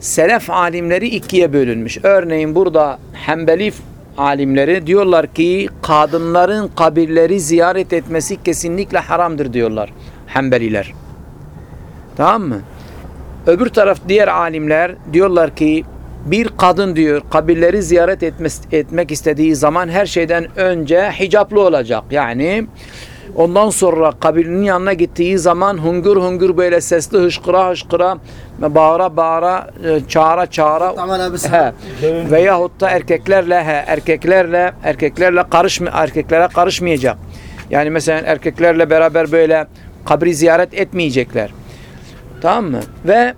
selef alimleri ikiye bölünmüş. Örneğin burada Hanbeli alimleri diyorlar ki kadınların kabirleri ziyaret etmesi kesinlikle haramdır diyorlar Hanbeliler. Tamam mı? Öbür taraf diğer alimler diyorlar ki bir kadın diyor kabirleri ziyaret etmek istediği zaman her şeyden önce hicaplı olacak. Yani ondan sonra kabirinin yanına gittiği zaman hungur hungur böyle sesli hışkıra hışkıra bağıra bağıra e, çağıra çağıra he, veyahut da erkeklerle he, erkeklerle erkeklerle karışma erkeklere karışmayacak. Yani mesela erkeklerle beraber böyle kabri ziyaret etmeyecekler. Tamam mı? Ve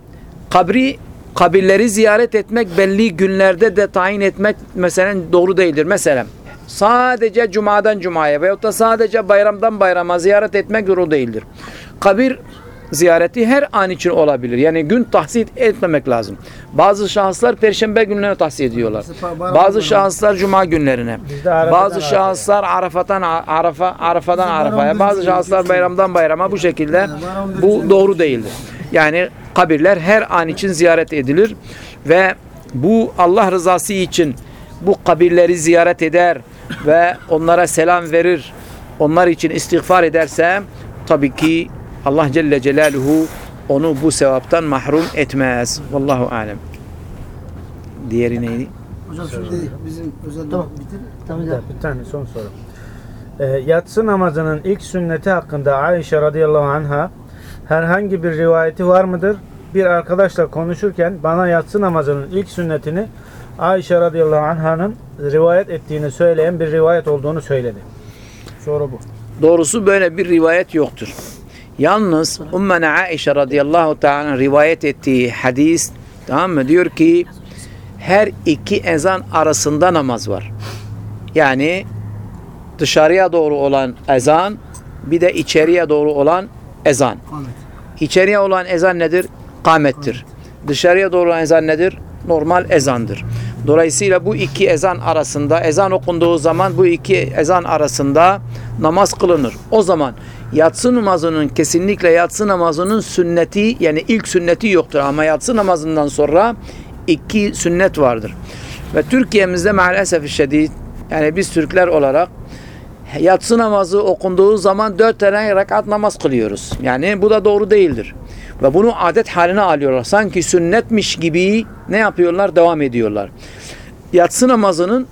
kabri kabirleri ziyaret etmek belli günlerde de tayin etmek mesela doğru değildir. Mesela sadece cumadan cumaya veyahut da sadece bayramdan bayrama ziyaret etmek doğru değildir. Kabir ziyareti her an için olabilir. Yani gün tahsis etmemek lazım. Bazı şahıslar perşembe günlerine tahsis ediyorlar. Bazı şahıslar cuma günlerine. Arafat'tan Bazı şahıslar Arafat'tan Arafa, Bizim Arafa'ya. Bazı şahıslar bayramdan bayrama bu şekilde bu doğru değildir. Yani kabirler her an için ziyaret edilir ve bu Allah rızası için bu kabirleri ziyaret eder ve onlara selam verir. Onlar için istiğfar ederse tabii ki Allah Celle Celaluhu onu bu sevaptan mahrum etmez. Vallahu alem. Diğeri neydi? Hocam şimdi bizim özel Tamam. bitir. Tamam Bir tane son soru. Ee, yatsı namazının ilk sünneti hakkında Ayşe radıyallahu anha herhangi bir rivayeti var mıdır? Bir arkadaşla konuşurken bana yatsı namazının ilk sünnetini Ayşe radıyallahu anh'ın rivayet ettiğini söyleyen bir rivayet olduğunu söyledi. Soru bu. Doğrusu böyle bir rivayet yoktur. Yalnız Ummena Aişe radıyallahu ta'ala rivayet ettiği hadis tamam mı? Diyor ki her iki ezan arasında namaz var. Yani dışarıya doğru olan ezan bir de içeriye doğru olan ezan. İçeriye olan ezan nedir? Kamettir. Dışarıya doğru olan ezan nedir? Normal ezandır. Dolayısıyla bu iki ezan arasında ezan okunduğu zaman bu iki ezan arasında namaz kılınır. O zaman yatsı namazının kesinlikle yatsı namazının sünneti yani ilk sünneti yoktur ama yatsı namazından sonra iki sünnet vardır. Ve Türkiye'mizde maalesef şiddet yani biz Türkler olarak yatsı namazı okunduğu zaman dört tane rekat namaz kılıyoruz. Yani bu da doğru değildir. Ve bunu adet haline alıyorlar. Sanki sünnetmiş gibi ne yapıyorlar? Devam ediyorlar. Yatsı namazının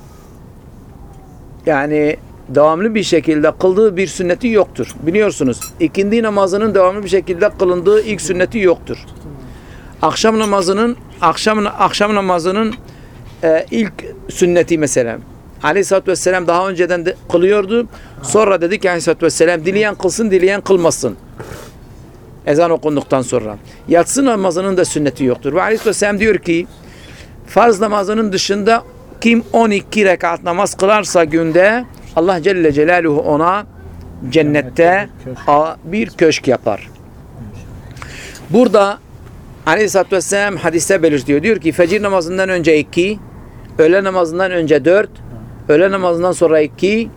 yani devamlı bir şekilde kıldığı bir sünneti yoktur. Biliyorsunuz ikindi namazının devamlı bir şekilde kılındığı ilk sünneti yoktur. Akşam namazının akşam akşam namazının e, ilk sünneti mesela. Aleyhisselatü Vesselam daha önceden de kılıyordu. Sonra dedi ki Aleyhisselatü Vesselam dileyen kılsın dileyen kılmasın. Ezan okunduktan sonra. Yatsı namazının da sünneti yoktur. Ve Aleyhisselatü Vesselam diyor ki farz namazının dışında kim 12 rekat namaz kılarsa günde Allah Celle Celaluhu ona cennette bir köşk yapar. Burada Aleyhisselatü Vesselam hadiste belirtiyor. Diyor ki fecir namazından önce iki, öğle namazından önce dört, öğle namazından sonra iki,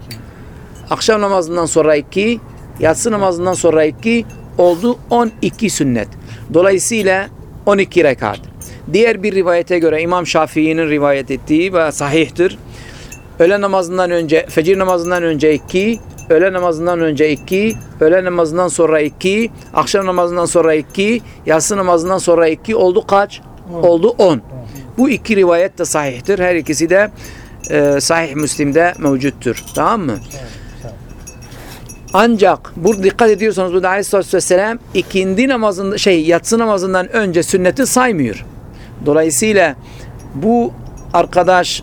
akşam namazından sonra iki, yatsı namazından sonra iki, oldu 12 sünnet. Dolayısıyla 12 rekat. Diğer bir rivayete göre İmam Şafii'nin rivayet ettiği ve sahihtir. Öğle namazından önce, fecir namazından önce iki, öğle namazından önce iki, öğle namazından sonra iki, akşam namazından sonra iki, yatsı namazından sonra iki oldu kaç? Oldu on. Bu iki rivayet de sahihtir. Her ikisi de e, sahih Müslim'de mevcuttur. Tamam mı? Ancak burada dikkat ediyorsanız burada Aleyhisselatü Vesselam ikindi namazında şey yatsı namazından önce sünneti saymıyor. Dolayısıyla bu arkadaş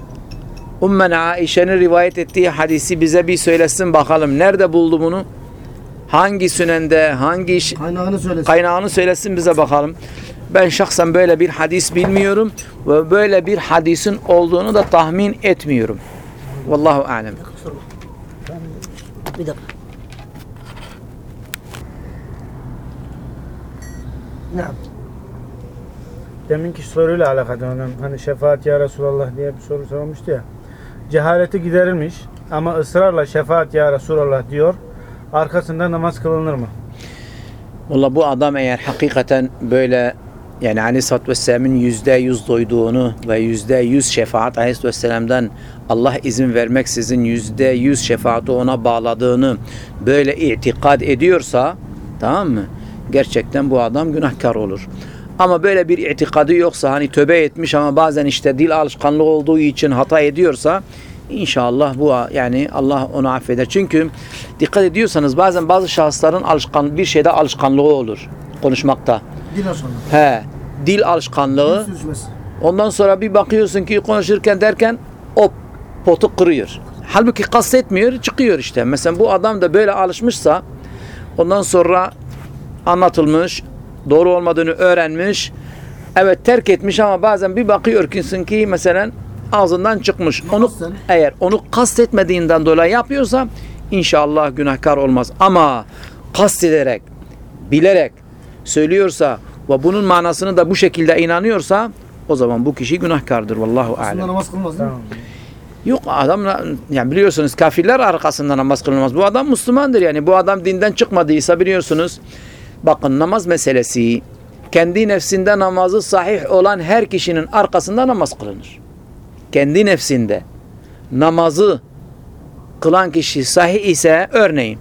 Ummen Aişe'nin rivayet ettiği hadisi bize bir söylesin bakalım. Nerede buldu bunu? Hangi sünende, hangi iş, Kaynağını söylesin. kaynağını söylesin bize bakalım. Ben şahsen böyle bir hadis bilmiyorum ve böyle bir hadisin olduğunu da tahmin etmiyorum. Vallahu alem. Bir dakika. Ne? Deminki soruyla alakalı onun hani şefaat ya Resulallah diye bir soru sormuştu ya. Cehaleti giderilmiş ama ısrarla şefaat ya Resulallah diyor. Arkasında namaz kılınır mı? Valla bu adam eğer hakikaten böyle yani Aleyhisselatü Vesselam'ın yüzde yüz doyduğunu ve yüzde yüz şefaat Aleyhisselatü Vesselam'dan Allah izin vermeksizin yüzde yüz şefaati ona bağladığını böyle itikad ediyorsa tamam mı? Gerçekten bu adam günahkar olur. Ama böyle bir itikadı yoksa hani tövbe etmiş ama bazen işte dil alışkanlığı olduğu için hata ediyorsa inşallah bu yani Allah onu affeder. Çünkü dikkat ediyorsanız bazen bazı şahısların alışkan bir şeyde alışkanlığı olur konuşmakta. Dil aşağıda. He, dil alışkanlığı. Dil. Ondan sonra bir bakıyorsun ki konuşurken derken o potu kırıyor. Halbuki kastetmiyor, çıkıyor işte. Mesela bu adam da böyle alışmışsa ondan sonra anlatılmış, doğru olmadığını öğrenmiş. Evet terk etmiş ama bazen bir bakıyorsun ki mesela ağzından çıkmış. Onu eğer onu kastetmediğinden dolayı yapıyorsa inşallah günahkar olmaz. Ama kastederek, bilerek söylüyorsa ve bunun manasını da bu şekilde inanıyorsa o zaman bu kişi günahkardır. Vallahu Aslında alem. namaz kılmaz değil mi? Tamam. Yok adam yani biliyorsunuz kafirler arkasında namaz kılınmaz. Bu adam Müslümandır yani. Bu adam dinden çıkmadıysa biliyorsunuz. Bakın namaz meselesi kendi nefsinde namazı sahih olan her kişinin arkasında namaz kılınır. Kendi nefsinde namazı kılan kişi sahih ise örneğin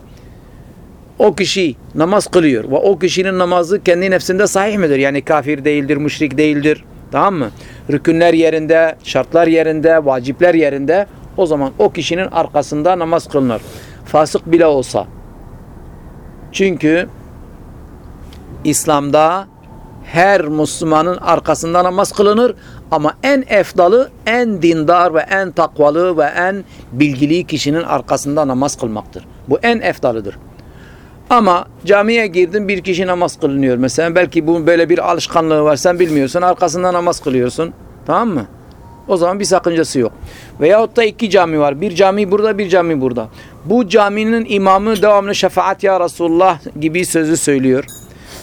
o kişi namaz kılıyor ve o kişinin namazı kendi nefsinde sahih midir? Yani kafir değildir, müşrik değildir. Tamam mı? Rükünler yerinde, şartlar yerinde, vacipler yerinde. O zaman o kişinin arkasında namaz kılınır. Fasık bile olsa. Çünkü İslam'da her Müslümanın arkasında namaz kılınır ama en efdalı, en dindar ve en takvalı ve en bilgili kişinin arkasında namaz kılmaktır. Bu en efdalıdır. Ama camiye girdin bir kişi namaz kılınıyor mesela. Belki bu böyle bir alışkanlığı var sen bilmiyorsun. Arkasında namaz kılıyorsun. Tamam mı? O zaman bir sakıncası yok. Veyahut da iki cami var. Bir cami burada bir cami burada. Bu caminin imamı devamlı şefaat ya Resulullah gibi sözü söylüyor.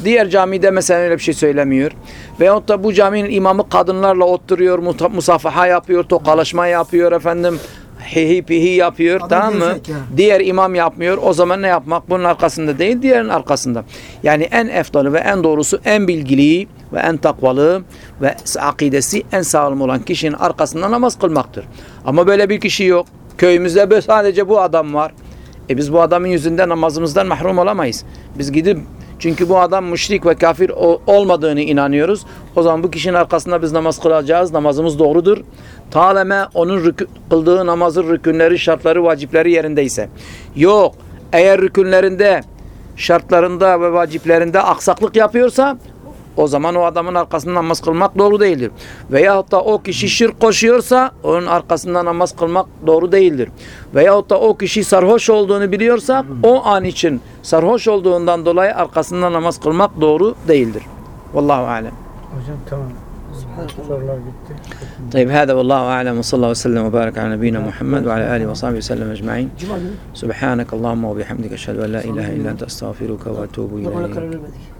Diğer camide mesela öyle bir şey söylemiyor. Veyahut da bu caminin imamı kadınlarla oturuyor, musafaha yapıyor, tokalaşma yapıyor efendim. Hihi pihi yapıyor Adam tamam mı? ya. Diğer imam yapmıyor. O zaman ne yapmak? Bunun arkasında değil, diğerinin arkasında. Yani en efdalı ve en doğrusu, en bilgili ve en takvalı ve akidesi en sağlam olan kişinin arkasında namaz kılmaktır. Ama böyle bir kişi yok. Köyümüzde sadece bu adam var. E biz bu adamın yüzünden namazımızdan mahrum olamayız. Biz gidip çünkü bu adam müşrik ve kafir olmadığını inanıyoruz. O zaman bu kişinin arkasında biz namaz kılacağız. Namazımız doğrudur. Taleme onun kıldığı namazın rükünleri, şartları, vacipleri yerindeyse. Yok. Eğer rükünlerinde, şartlarında ve vaciplerinde aksaklık yapıyorsa o zaman o adamın arkasında namaz kılmak doğru değildir. Veyahut da o kişi şirk koşuyorsa onun arkasında namaz kılmak doğru değildir. Veyahut da o kişi sarhoş olduğunu biliyorsa o an için sarhoş olduğundan dolayı arkasında namaz kılmak doğru değildir. Vallahu alem. Hocam tamam. Sorular bitti. طيب هذا والله أعلم وصلى الله وسلم وبارك على نبينا محمد وعلى آله وصحبه وسلم أجمعين Cuma günü سبحانك اللهم وبحمدك أشهد أن لا إله إلا أنت أستغفرك وأتوب Kur'an'a إليك karar vermedik.